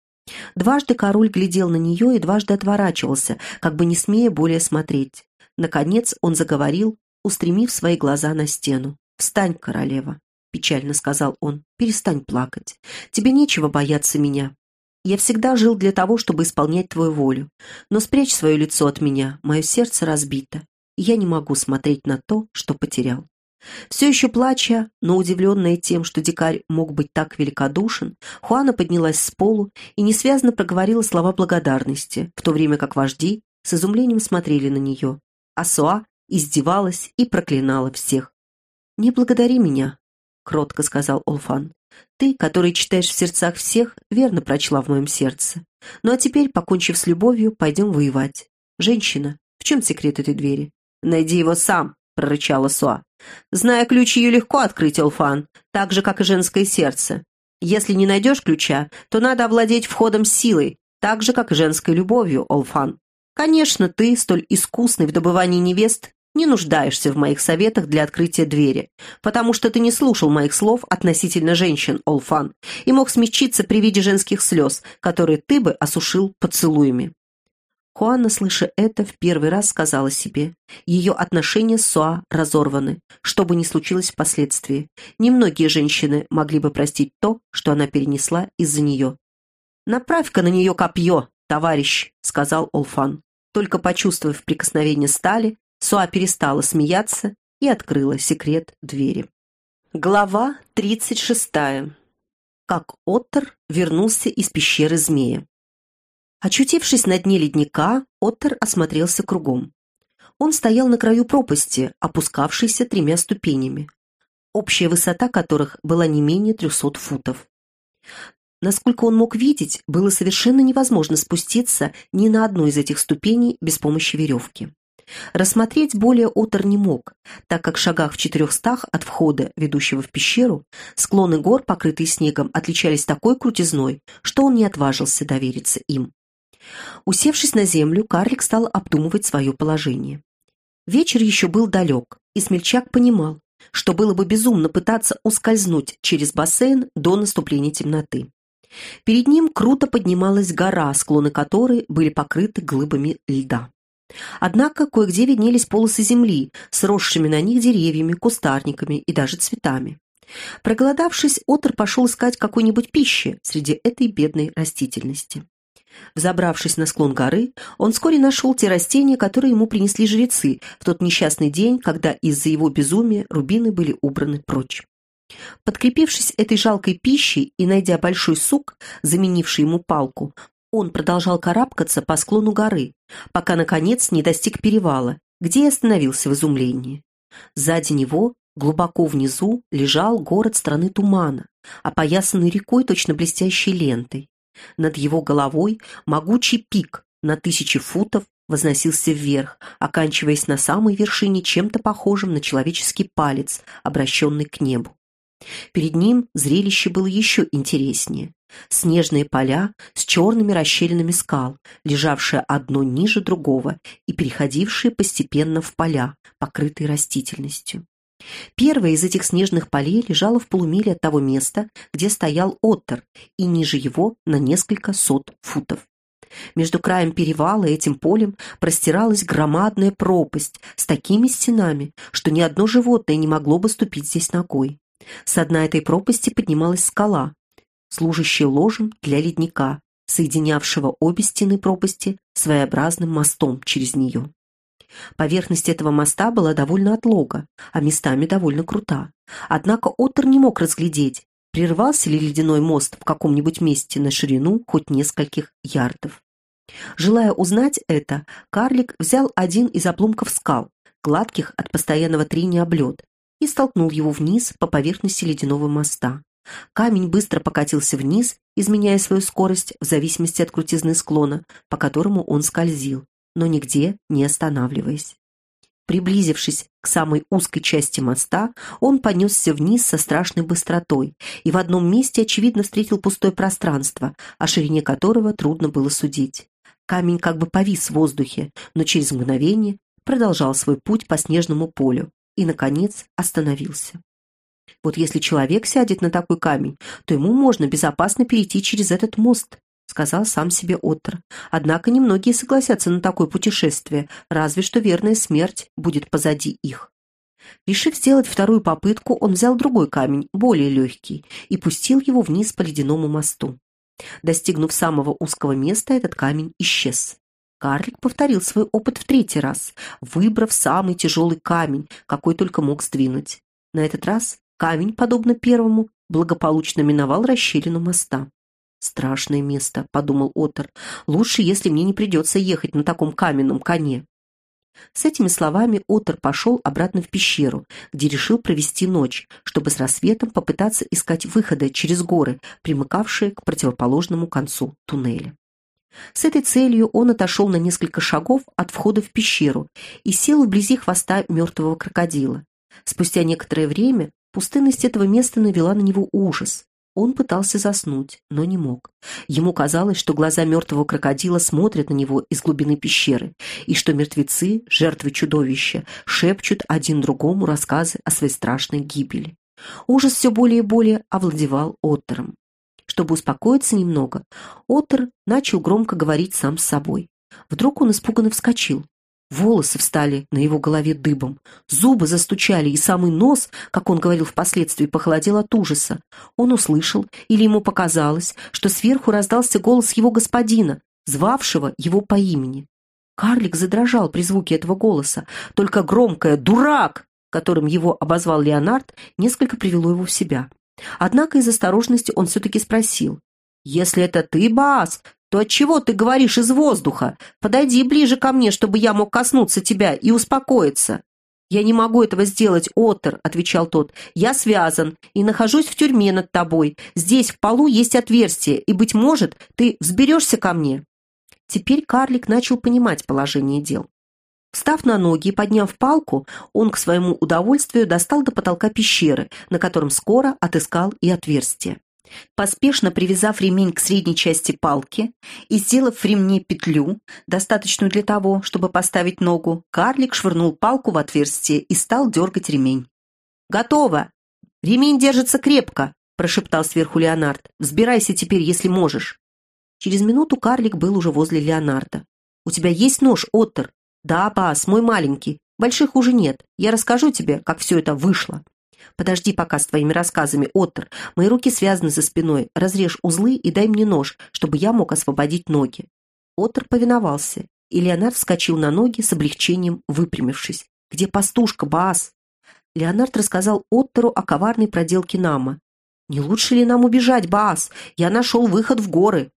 Дважды король глядел на нее и дважды отворачивался, как бы не смея более смотреть. Наконец он заговорил, устремив свои глаза на стену. «Встань, королева», — печально сказал он, — «перестань плакать. Тебе нечего бояться меня. Я всегда жил для того, чтобы исполнять твою волю. Но спрячь свое лицо от меня, мое сердце разбито, и я не могу смотреть на то, что потерял». Все еще плача, но удивленная тем, что дикарь мог быть так великодушен, Хуана поднялась с полу и несвязно проговорила слова благодарности, в то время как вожди с изумлением смотрели на нее, а Суа издевалась и проклинала всех. «Не благодари меня», — кротко сказал Олфан. «Ты, который читаешь в сердцах всех, верно прочла в моем сердце. Ну а теперь, покончив с любовью, пойдем воевать. Женщина, в чем секрет этой двери?» «Найди его сам», — прорычала Суа. «Зная ключ, ее легко открыть, Олфан, так же, как и женское сердце. Если не найдешь ключа, то надо овладеть входом силой, так же, как и женской любовью, Олфан. Конечно, ты, столь искусный в добывании невест, не нуждаешься в моих советах для открытия двери, потому что ты не слушал моих слов относительно женщин, Олфан, и мог смягчиться при виде женских слез, которые ты бы осушил поцелуями». Хуанна, слыша это, в первый раз сказала себе, ее отношения с Суа разорваны, что бы ни случилось впоследствии. Немногие женщины могли бы простить то, что она перенесла из-за нее. «Направь-ка на нее копье, товарищ», — сказал Олфан. Только почувствовав прикосновение стали, Суа перестала смеяться и открыла секрет двери. Глава 36. Как Оттер вернулся из пещеры змея. Очутившись на дне ледника, Оттер осмотрелся кругом. Он стоял на краю пропасти, опускавшейся тремя ступенями, общая высота которых была не менее трехсот футов. Насколько он мог видеть, было совершенно невозможно спуститься ни на одну из этих ступеней без помощи веревки. Рассмотреть более Отор не мог, так как в шагах в четырехстах от входа, ведущего в пещеру, склоны гор, покрытые снегом, отличались такой крутизной, что он не отважился довериться им. Усевшись на землю, карлик стал обдумывать свое положение. Вечер еще был далек, и смельчак понимал, что было бы безумно пытаться ускользнуть через бассейн до наступления темноты. Перед ним круто поднималась гора, склоны которой были покрыты глыбами льда. Однако кое-где виднелись полосы земли, сросшими на них деревьями, кустарниками и даже цветами. Проголодавшись, Отр пошел искать какой-нибудь пищи среди этой бедной растительности. Взобравшись на склон горы, он вскоре нашел те растения, которые ему принесли жрецы в тот несчастный день, когда из-за его безумия рубины были убраны прочь. Подкрепившись этой жалкой пищей и найдя большой сук, заменивший ему палку, он продолжал карабкаться по склону горы, пока, наконец, не достиг перевала, где и остановился в изумлении. Сзади него Глубоко внизу лежал город страны тумана, опоясанный рекой точно блестящей лентой. Над его головой могучий пик на тысячи футов возносился вверх, оканчиваясь на самой вершине чем-то похожим на человеческий палец, обращенный к небу. Перед ним зрелище было еще интереснее. Снежные поля с черными расщелинами скал, лежавшие одно ниже другого и переходившие постепенно в поля, покрытые растительностью. Первое из этих снежных полей лежало в полумиле от того места, где стоял Оттер, и ниже его на несколько сот футов. Между краем перевала и этим полем простиралась громадная пропасть с такими стенами, что ни одно животное не могло бы ступить здесь ногой. С дна этой пропасти поднималась скала, служащая ложем для ледника, соединявшего обе стены пропасти своеобразным мостом через нее. Поверхность этого моста была довольно отлога, а местами довольно крута. Однако Оттер не мог разглядеть, прервался ли ледяной мост в каком-нибудь месте на ширину хоть нескольких ярдов. Желая узнать это, карлик взял один из обломков скал, гладких от постоянного трения об лед, и столкнул его вниз по поверхности ледяного моста. Камень быстро покатился вниз, изменяя свою скорость в зависимости от крутизны склона, по которому он скользил, но нигде не останавливаясь. Приблизившись к самой узкой части моста, он понесся вниз со страшной быстротой и в одном месте, очевидно, встретил пустое пространство, о ширине которого трудно было судить. Камень как бы повис в воздухе, но через мгновение продолжал свой путь по снежному полю и, наконец, остановился. Вот если человек сядет на такой камень, то ему можно безопасно перейти через этот мост, сказал сам себе Оттер. Однако немногие согласятся на такое путешествие, разве что верная смерть будет позади их. Решив сделать вторую попытку, он взял другой камень, более легкий, и пустил его вниз по ледяному мосту. Достигнув самого узкого места, этот камень исчез. Карлик повторил свой опыт в третий раз, выбрав самый тяжелый камень, какой только мог сдвинуть. На этот раз камень, подобно первому, благополучно миновал расщелину моста. «Страшное место», — подумал Отор. «Лучше, если мне не придется ехать на таком каменном коне». С этими словами Отор пошел обратно в пещеру, где решил провести ночь, чтобы с рассветом попытаться искать выхода через горы, примыкавшие к противоположному концу туннеля. С этой целью он отошел на несколько шагов от входа в пещеру и сел вблизи хвоста мертвого крокодила. Спустя некоторое время пустынность этого места навела на него ужас. Он пытался заснуть, но не мог. Ему казалось, что глаза мертвого крокодила смотрят на него из глубины пещеры, и что мертвецы, жертвы чудовища, шепчут один другому рассказы о своей страшной гибели. Ужас все более и более овладевал Оттером. Чтобы успокоиться немного, Оттер начал громко говорить сам с собой. Вдруг он испуганно вскочил. Волосы встали на его голове дыбом, зубы застучали, и самый нос, как он говорил впоследствии, похолодел от ужаса. Он услышал, или ему показалось, что сверху раздался голос его господина, звавшего его по имени. Карлик задрожал при звуке этого голоса, только громкое «Дурак!», которым его обозвал Леонард, несколько привело его в себя. Однако из осторожности он все-таки спросил. «Если это ты, Баас, то отчего ты говоришь из воздуха? Подойди ближе ко мне, чтобы я мог коснуться тебя и успокоиться». «Я не могу этого сделать, Оттер», — отвечал тот. «Я связан и нахожусь в тюрьме над тобой. Здесь в полу есть отверстие, и, быть может, ты взберешься ко мне». Теперь карлик начал понимать положение дел. Встав на ноги и подняв палку, он к своему удовольствию достал до потолка пещеры, на котором скоро отыскал и отверстие. Поспешно привязав ремень к средней части палки и сделав в ремне петлю, достаточную для того, чтобы поставить ногу, карлик швырнул палку в отверстие и стал дергать ремень. «Готово! Ремень держится крепко!» – прошептал сверху Леонард. «Взбирайся теперь, если можешь!» Через минуту карлик был уже возле Леонарда. «У тебя есть нож, Оттер?» «Да, пас, мой маленький. Больших уже нет. Я расскажу тебе, как все это вышло». «Подожди пока с твоими рассказами, Оттер. Мои руки связаны за спиной. Разрежь узлы и дай мне нож, чтобы я мог освободить ноги». Оттер повиновался, и Леонард вскочил на ноги с облегчением, выпрямившись. «Где пастушка, Баас?» Леонард рассказал Оттеру о коварной проделке Нама. «Не лучше ли нам убежать, Баас? Я нашел выход в горы».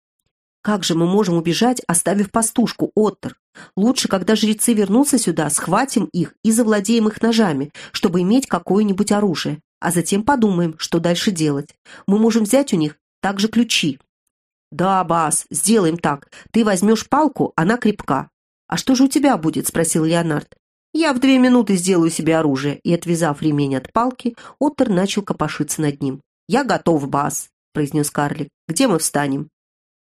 Как же мы можем убежать, оставив пастушку, Оттер? Лучше, когда жрецы вернутся сюда, схватим их и завладеем их ножами, чтобы иметь какое-нибудь оружие, а затем подумаем, что дальше делать. Мы можем взять у них также ключи». «Да, Бас, сделаем так. Ты возьмешь палку, она крепка». «А что же у тебя будет?» — спросил Леонард. «Я в две минуты сделаю себе оружие», и, отвязав ремень от палки, Оттер начал копошиться над ним. «Я готов, Бас», — произнес карлик. «Где мы встанем?»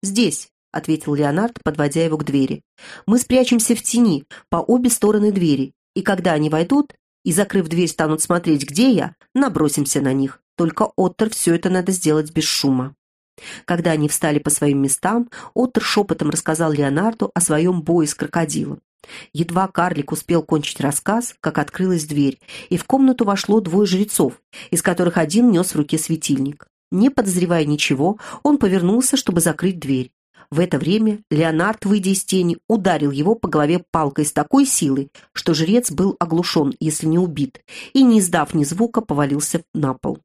«Здесь», — ответил Леонард, подводя его к двери. «Мы спрячемся в тени, по обе стороны двери, и когда они войдут и, закрыв дверь, станут смотреть, где я, набросимся на них. Только Оттер все это надо сделать без шума». Когда они встали по своим местам, Оттер шепотом рассказал Леонарду о своем бое с крокодилом. Едва карлик успел кончить рассказ, как открылась дверь, и в комнату вошло двое жрецов, из которых один нес в руке светильник. Не подозревая ничего, он повернулся, чтобы закрыть дверь. В это время Леонард, выйдя из тени, ударил его по голове палкой с такой силой, что жрец был оглушен, если не убит, и, не издав ни звука, повалился на пол.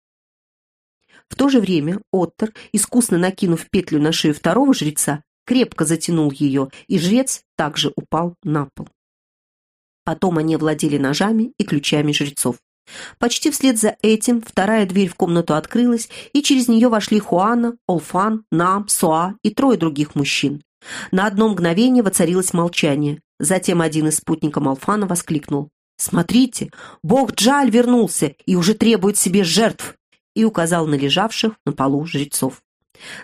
В то же время Оттер, искусно накинув петлю на шею второго жреца, крепко затянул ее, и жрец также упал на пол. Потом они овладели ножами и ключами жрецов. Почти вслед за этим вторая дверь в комнату открылась, и через нее вошли Хуана, Олфан, Нам, Суа и трое других мужчин. На одно мгновение воцарилось молчание. Затем один из спутников Алфана воскликнул. «Смотрите, бог Джаль вернулся и уже требует себе жертв!» и указал на лежавших на полу жрецов.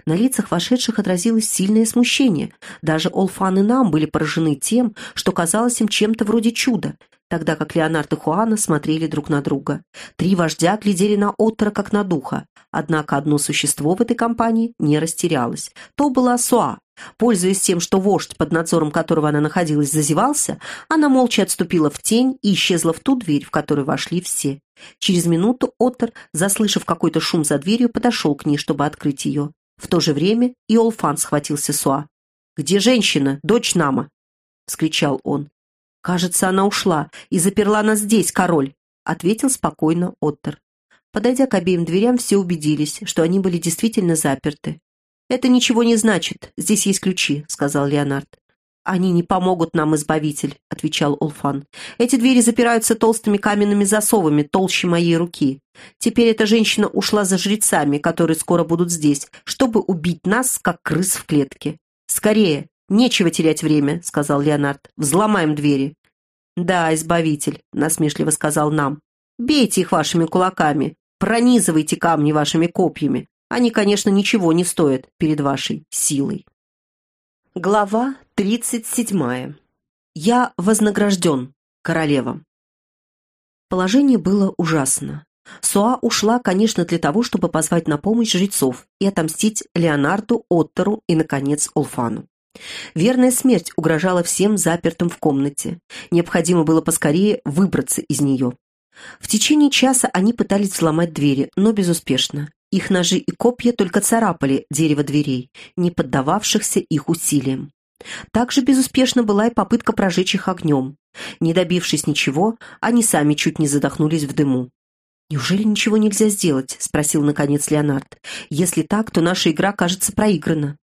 На лицах вошедших отразилось сильное смущение. Даже Олфан и Нам были поражены тем, что казалось им чем-то вроде чуда, тогда как Леонард и Хуана смотрели друг на друга. Три вождя глядели на Оттера как на духа, однако одно существо в этой компании не растерялось. То была Суа. Пользуясь тем, что вождь, под надзором которого она находилась, зазевался, она молча отступила в тень и исчезла в ту дверь, в которую вошли все. Через минуту Оттер, заслышав какой-то шум за дверью, подошел к ней, чтобы открыть ее. В то же время и Олфан схватился Суа. «Где женщина, дочь Нама?» — вскричал он. «Кажется, она ушла и заперла нас здесь, король», — ответил спокойно Оттер. Подойдя к обеим дверям, все убедились, что они были действительно заперты. «Это ничего не значит, здесь есть ключи», — сказал Леонард. «Они не помогут нам, избавитель», — отвечал Улфан. «Эти двери запираются толстыми каменными засовами, толще моей руки. Теперь эта женщина ушла за жрецами, которые скоро будут здесь, чтобы убить нас, как крыс в клетке. Скорее, нечего терять время», — сказал Леонард. «Взломаем двери». «Да, избавитель», — насмешливо сказал нам. «Бейте их вашими кулаками, пронизывайте камни вашими копьями. Они, конечно, ничего не стоят перед вашей силой». Глава тридцать седьмая. Я вознагражден, королева. Положение было ужасно. Суа ушла, конечно, для того, чтобы позвать на помощь жрецов и отомстить Леонарду, Оттеру и, наконец, Олфану. Верная смерть угрожала всем запертым в комнате. Необходимо было поскорее выбраться из нее. В течение часа они пытались взломать двери, но безуспешно. Их ножи и копья только царапали дерево дверей, не поддававшихся их усилиям. Также безуспешна была и попытка прожечь их огнем. Не добившись ничего, они сами чуть не задохнулись в дыму. «Неужели ничего нельзя сделать?» — спросил наконец Леонард. «Если так, то наша игра кажется проиграна».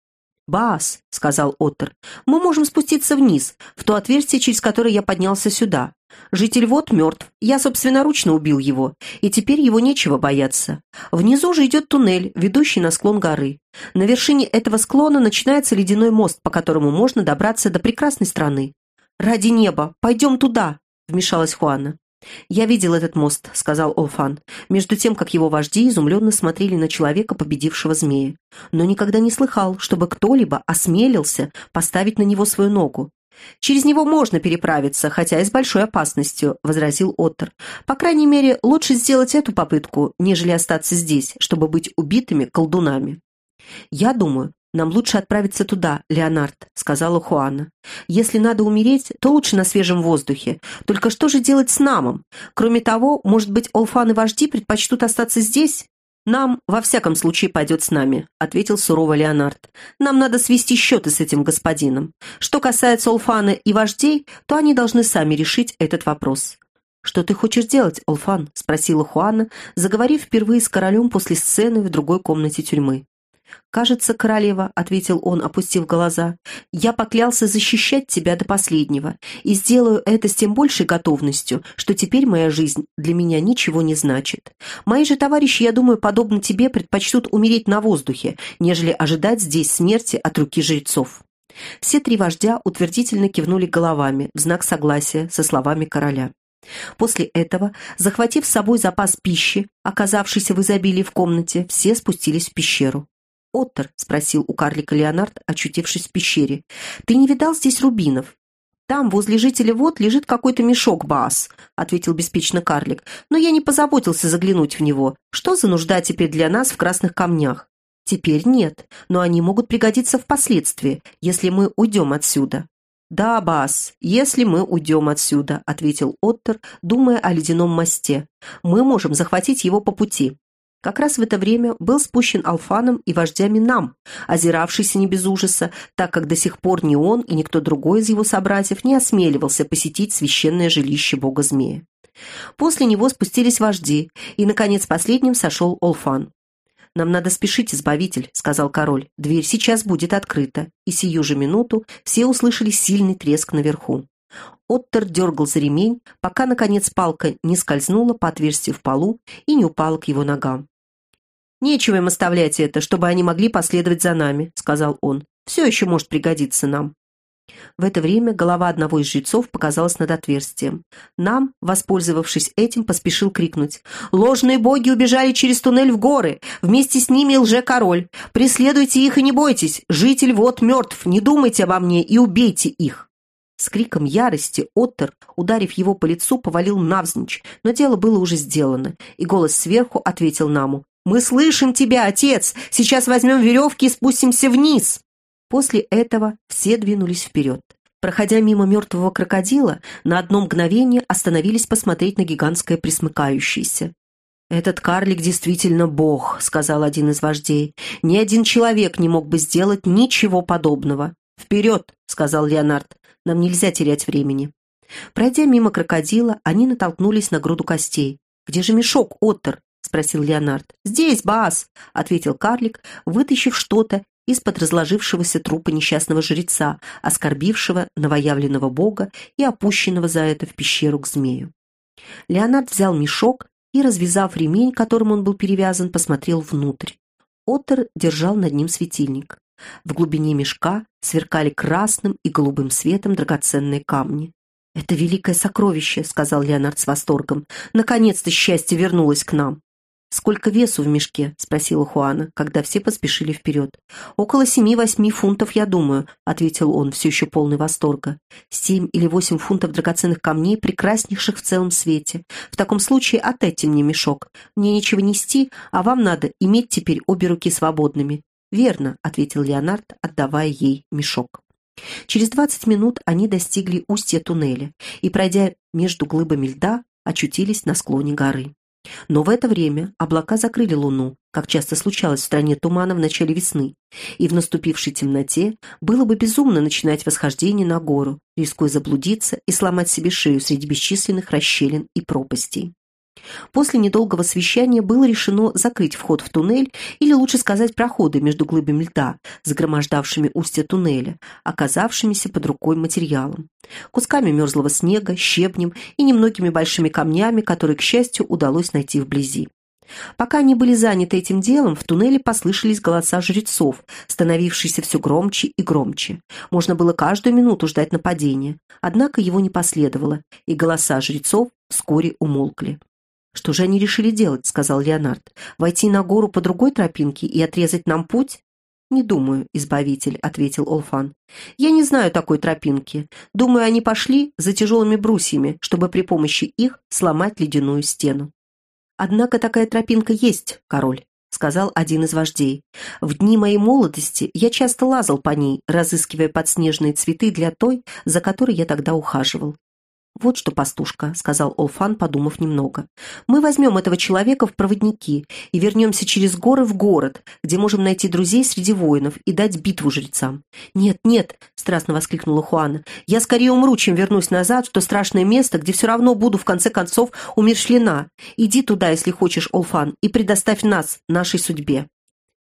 «Бас», — сказал Оттер, — «мы можем спуститься вниз, в то отверстие, через которое я поднялся сюда. Житель вот мертв, я собственноручно убил его, и теперь его нечего бояться. Внизу же идет туннель, ведущий на склон горы. На вершине этого склона начинается ледяной мост, по которому можно добраться до прекрасной страны. «Ради неба, пойдем туда!» — вмешалась Хуана. «Я видел этот мост», — сказал Олфан, между тем, как его вожди изумленно смотрели на человека, победившего змея. «Но никогда не слыхал, чтобы кто-либо осмелился поставить на него свою ногу. «Через него можно переправиться, хотя и с большой опасностью», — возразил Оттер. «По крайней мере, лучше сделать эту попытку, нежели остаться здесь, чтобы быть убитыми колдунами». «Я думаю, «Нам лучше отправиться туда, Леонард», — сказала Хуана. «Если надо умереть, то лучше на свежем воздухе. Только что же делать с Намом? Кроме того, может быть, Олфан вожди предпочтут остаться здесь?» «Нам, во всяком случае, пойдет с нами», — ответил сурово Леонард. «Нам надо свести счеты с этим господином. Что касается Олфана и вождей, то они должны сами решить этот вопрос». «Что ты хочешь делать, Олфан?» — спросила Хуана, заговорив впервые с королем после сцены в другой комнате тюрьмы. «Кажется, королева», — ответил он, опустив глаза, — «я поклялся защищать тебя до последнего, и сделаю это с тем большей готовностью, что теперь моя жизнь для меня ничего не значит. Мои же товарищи, я думаю, подобно тебе, предпочтут умереть на воздухе, нежели ожидать здесь смерти от руки жрецов». Все три вождя утвердительно кивнули головами в знак согласия со словами короля. После этого, захватив с собой запас пищи, оказавшийся в изобилии в комнате, все спустились в пещеру. «Оттер», — спросил у карлика Леонард, очутившись в пещере, — «ты не видал здесь рубинов?» «Там, возле жителя вод, лежит какой-то мешок, Баас», — ответил беспечно карлик, «но я не позаботился заглянуть в него. Что за нужда теперь для нас в красных камнях?» «Теперь нет, но они могут пригодиться впоследствии, если мы уйдем отсюда». «Да, Бас, если мы уйдем отсюда», — ответил Оттер, думая о ледяном мосте. «Мы можем захватить его по пути». Как раз в это время был спущен Алфаном и вождями нам, озиравшийся не без ужаса, так как до сих пор ни он и никто другой из его собратьев не осмеливался посетить священное жилище бога-змея. После него спустились вожди, и, наконец, последним сошел Олфан. «Нам надо спешить, избавитель», — сказал король. «Дверь сейчас будет открыта». И сию же минуту все услышали сильный треск наверху. Оттер дергал за ремень, пока, наконец, палка не скользнула по отверстию в полу и не упала к его ногам. «Нечего им оставлять это, чтобы они могли последовать за нами», — сказал он. «Все еще может пригодиться нам». В это время голова одного из жрецов показалась над отверстием. Нам, воспользовавшись этим, поспешил крикнуть. «Ложные боги убежали через туннель в горы! Вместе с ними лже-король! Преследуйте их и не бойтесь! Житель вот мертв! Не думайте обо мне и убейте их!» С криком ярости Оттер, ударив его по лицу, повалил навзничь, но дело было уже сделано, и голос сверху ответил Наму. «Мы слышим тебя, отец! Сейчас возьмем веревки и спустимся вниз!» После этого все двинулись вперед. Проходя мимо мертвого крокодила, на одно мгновение остановились посмотреть на гигантское присмыкающееся. «Этот карлик действительно бог», — сказал один из вождей. «Ни один человек не мог бы сделать ничего подобного». «Вперед!» — сказал Леонард. «Нам нельзя терять времени». Пройдя мимо крокодила, они натолкнулись на груду костей. «Где же мешок, Оттер?» — спросил Леонард. «Здесь, Бас!» — ответил карлик, вытащив что-то из-под разложившегося трупа несчастного жреца, оскорбившего новоявленного бога и опущенного за это в пещеру к змею. Леонард взял мешок и, развязав ремень, которым он был перевязан, посмотрел внутрь. Оттер держал над ним светильник. В глубине мешка сверкали красным и голубым светом драгоценные камни. «Это великое сокровище», — сказал Леонард с восторгом. «Наконец-то счастье вернулось к нам». «Сколько весу в мешке?» — спросила Хуана, когда все поспешили вперед. «Около семи-восьми фунтов, я думаю», — ответил он, все еще полный восторга. «Семь или восемь фунтов драгоценных камней, прекраснейших в целом свете. В таком случае отдайте мне мешок. Мне нечего нести, а вам надо иметь теперь обе руки свободными». «Верно», — ответил Леонард, отдавая ей мешок. Через двадцать минут они достигли устья туннеля и, пройдя между глыбами льда, очутились на склоне горы. Но в это время облака закрыли луну, как часто случалось в стране тумана в начале весны, и в наступившей темноте было бы безумно начинать восхождение на гору, рискуя заблудиться и сломать себе шею среди бесчисленных расщелин и пропастей. После недолгого совещания было решено закрыть вход в туннель, или лучше сказать проходы между глыбами льда, загромождавшими устье туннеля, оказавшимися под рукой материалом, кусками мерзлого снега, щебнем и немногими большими камнями, которые, к счастью, удалось найти вблизи. Пока они были заняты этим делом, в туннеле послышались голоса жрецов, становившиеся все громче и громче. Можно было каждую минуту ждать нападения, однако его не последовало, и голоса жрецов вскоре умолкли. «Что же они решили делать?» — сказал Леонард. «Войти на гору по другой тропинке и отрезать нам путь?» «Не думаю, избавитель», — ответил Олфан. «Я не знаю такой тропинки. Думаю, они пошли за тяжелыми брусьями, чтобы при помощи их сломать ледяную стену». «Однако такая тропинка есть, король», — сказал один из вождей. «В дни моей молодости я часто лазал по ней, разыскивая подснежные цветы для той, за которой я тогда ухаживал. «Вот что, пастушка», — сказал Олфан, подумав немного. «Мы возьмем этого человека в проводники и вернемся через горы в город, где можем найти друзей среди воинов и дать битву жрецам». «Нет, нет», — страстно воскликнула Хуана, «я скорее умру, чем вернусь назад в то страшное место, где все равно буду, в конце концов, умершлена. Иди туда, если хочешь, Олфан, и предоставь нас нашей судьбе».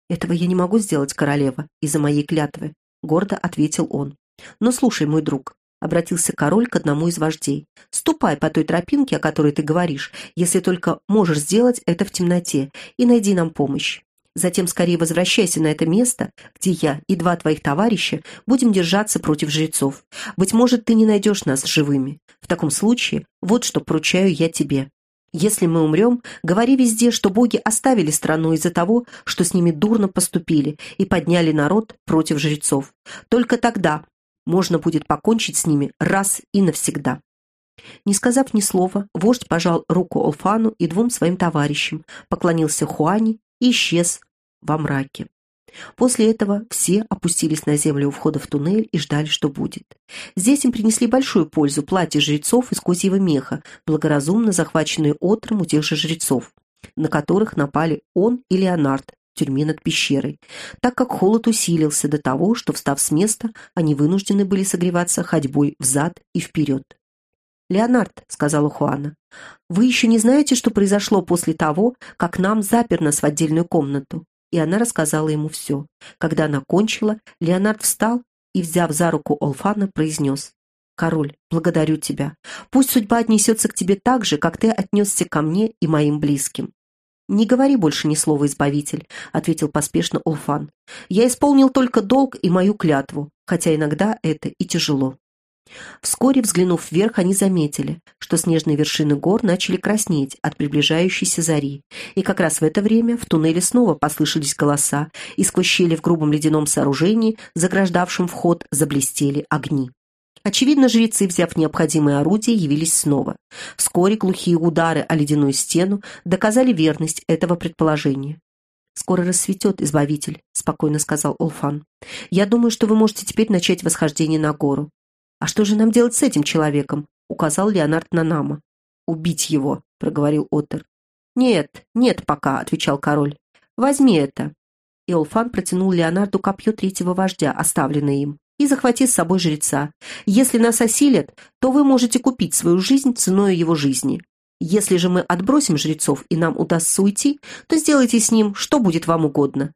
«Этого я не могу сделать, королева, из-за моей клятвы», — гордо ответил он. «Но слушай, мой друг, обратился король к одному из вождей. «Ступай по той тропинке, о которой ты говоришь, если только можешь сделать это в темноте, и найди нам помощь. Затем скорее возвращайся на это место, где я и два твоих товарища будем держаться против жрецов. Быть может, ты не найдешь нас живыми. В таком случае вот что поручаю я тебе. Если мы умрем, говори везде, что боги оставили страну из-за того, что с ними дурно поступили и подняли народ против жрецов. Только тогда можно будет покончить с ними раз и навсегда. Не сказав ни слова, вождь пожал руку Олфану и двум своим товарищам, поклонился Хуане и исчез во мраке. После этого все опустились на землю у входа в туннель и ждали, что будет. Здесь им принесли большую пользу платья жрецов из козьего меха, благоразумно захваченные отром у тех же жрецов, на которых напали он и Леонард тюрьме над пещерой, так как холод усилился до того, что, встав с места, они вынуждены были согреваться ходьбой взад и вперед. «Леонард», — сказала Хуана, — «вы еще не знаете, что произошло после того, как нам запер нас в отдельную комнату?» И она рассказала ему все. Когда она кончила, Леонард встал и, взяв за руку Олфана, произнес, «Король, благодарю тебя. Пусть судьба отнесется к тебе так же, как ты отнесся ко мне и моим близким». «Не говори больше ни слова, избавитель», — ответил поспешно Олфан. «Я исполнил только долг и мою клятву, хотя иногда это и тяжело». Вскоре, взглянув вверх, они заметили, что снежные вершины гор начали краснеть от приближающейся зари, и как раз в это время в туннеле снова послышались голоса, и сквозь щели в грубом ледяном сооружении, заграждавшем вход, заблестели огни. Очевидно, жрецы, взяв необходимые орудия, явились снова. Вскоре глухие удары о ледяную стену доказали верность этого предположения. «Скоро рассветет, Избавитель», — спокойно сказал Олфан. «Я думаю, что вы можете теперь начать восхождение на гору. «А что же нам делать с этим человеком?» — указал Леонард на Нама. «Убить его», — проговорил Оттер. «Нет, нет пока», — отвечал король. «Возьми это». И Олфан протянул Леонарду копье третьего вождя, оставленное им, и захвати с собой жреца. «Если нас осилят, то вы можете купить свою жизнь ценой его жизни. Если же мы отбросим жрецов и нам удастся уйти, то сделайте с ним, что будет вам угодно».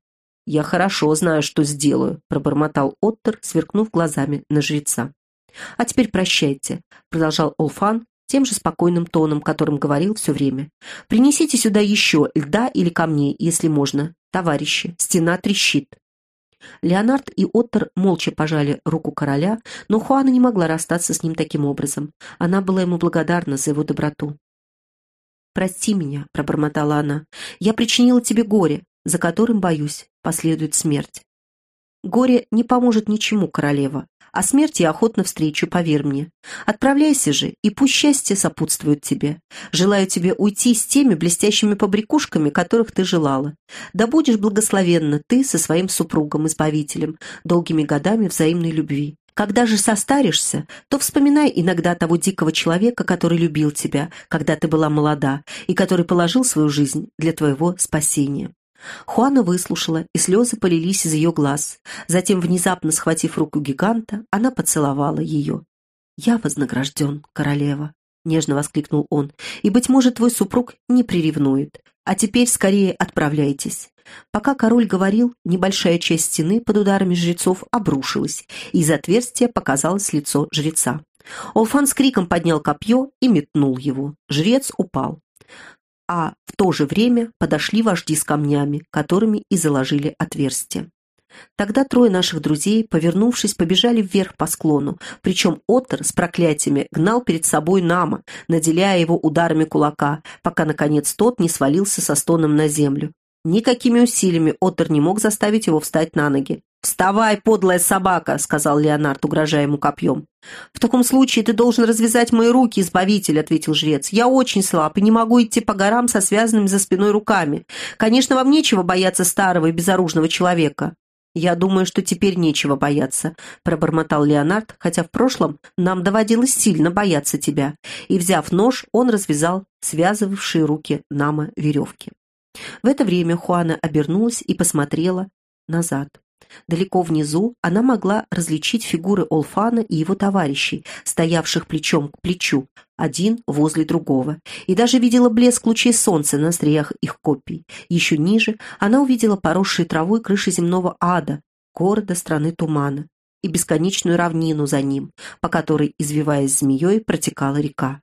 «Я хорошо знаю, что сделаю», — пробормотал Оттер, сверкнув глазами на жреца. «А теперь прощайте», — продолжал Олфан тем же спокойным тоном, которым говорил все время. «Принесите сюда еще льда или камней, если можно. Товарищи, стена трещит». Леонард и Оттер молча пожали руку короля, но Хуана не могла расстаться с ним таким образом. Она была ему благодарна за его доброту. «Прости меня», — пробормотала она. «Я причинила тебе горе, за которым, боюсь, последует смерть». «Горе не поможет ничему, королева а смерти я охотно встречу, поверь мне. Отправляйся же, и пусть счастье сопутствует тебе. Желаю тебе уйти с теми блестящими побрякушками, которых ты желала. Да будешь благословенна ты со своим супругом-избавителем, долгими годами взаимной любви. Когда же состаришься, то вспоминай иногда того дикого человека, который любил тебя, когда ты была молода, и который положил свою жизнь для твоего спасения. Хуана выслушала, и слезы полились из ее глаз. Затем, внезапно схватив руку гиганта, она поцеловала ее. «Я вознагражден, королева», — нежно воскликнул он, «и, быть может, твой супруг не приревнует. А теперь скорее отправляйтесь». Пока король говорил, небольшая часть стены под ударами жрецов обрушилась, и из отверстия показалось лицо жреца. Олфан с криком поднял копье и метнул его. Жрец упал а в то же время подошли вожди с камнями, которыми и заложили отверстие. Тогда трое наших друзей, повернувшись, побежали вверх по склону, причем Оттер с проклятиями гнал перед собой Нама, наделяя его ударами кулака, пока, наконец, тот не свалился со стоном на землю. Никакими усилиями Оттер не мог заставить его встать на ноги. «Вставай, подлая собака!» — сказал Леонард, угрожая ему копьем. «В таком случае ты должен развязать мои руки, избавитель», — ответил жрец. «Я очень слаб и не могу идти по горам со связанными за спиной руками. Конечно, вам нечего бояться старого и безоружного человека». «Я думаю, что теперь нечего бояться», — пробормотал Леонард, хотя в прошлом нам доводилось сильно бояться тебя. И, взяв нож, он развязал связывавшие руки Нама веревки. В это время Хуана обернулась и посмотрела назад. Далеко внизу она могла различить фигуры Олфана и его товарищей, стоявших плечом к плечу, один возле другого, и даже видела блеск лучей солнца на остриях их копий. Еще ниже она увидела поросшие травой крыши земного ада, города страны тумана, и бесконечную равнину за ним, по которой, извиваясь змеей, протекала река.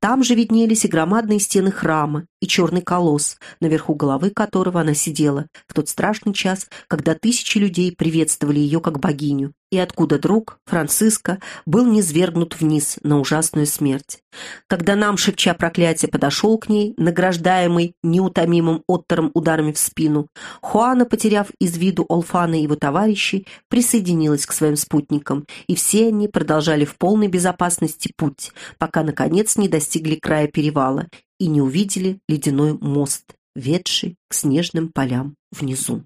Там же виднелись и громадные стены храма, и черный колосс, наверху головы которого она сидела в тот страшный час, когда тысячи людей приветствовали ее как богиню, и откуда друг, Франциско, был низвергнут вниз на ужасную смерть. Когда нам, шепча проклятие, подошел к ней, награждаемый неутомимым оттором ударами в спину, Хуана, потеряв из виду Олфана и его товарищей, присоединилась к своим спутникам, и все они продолжали в полной безопасности путь, пока, наконец, не достигли края перевала и не увидели ледяной мост, ведший к снежным полям внизу.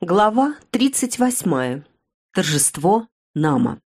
Глава тридцать восьмая. Торжество Нама.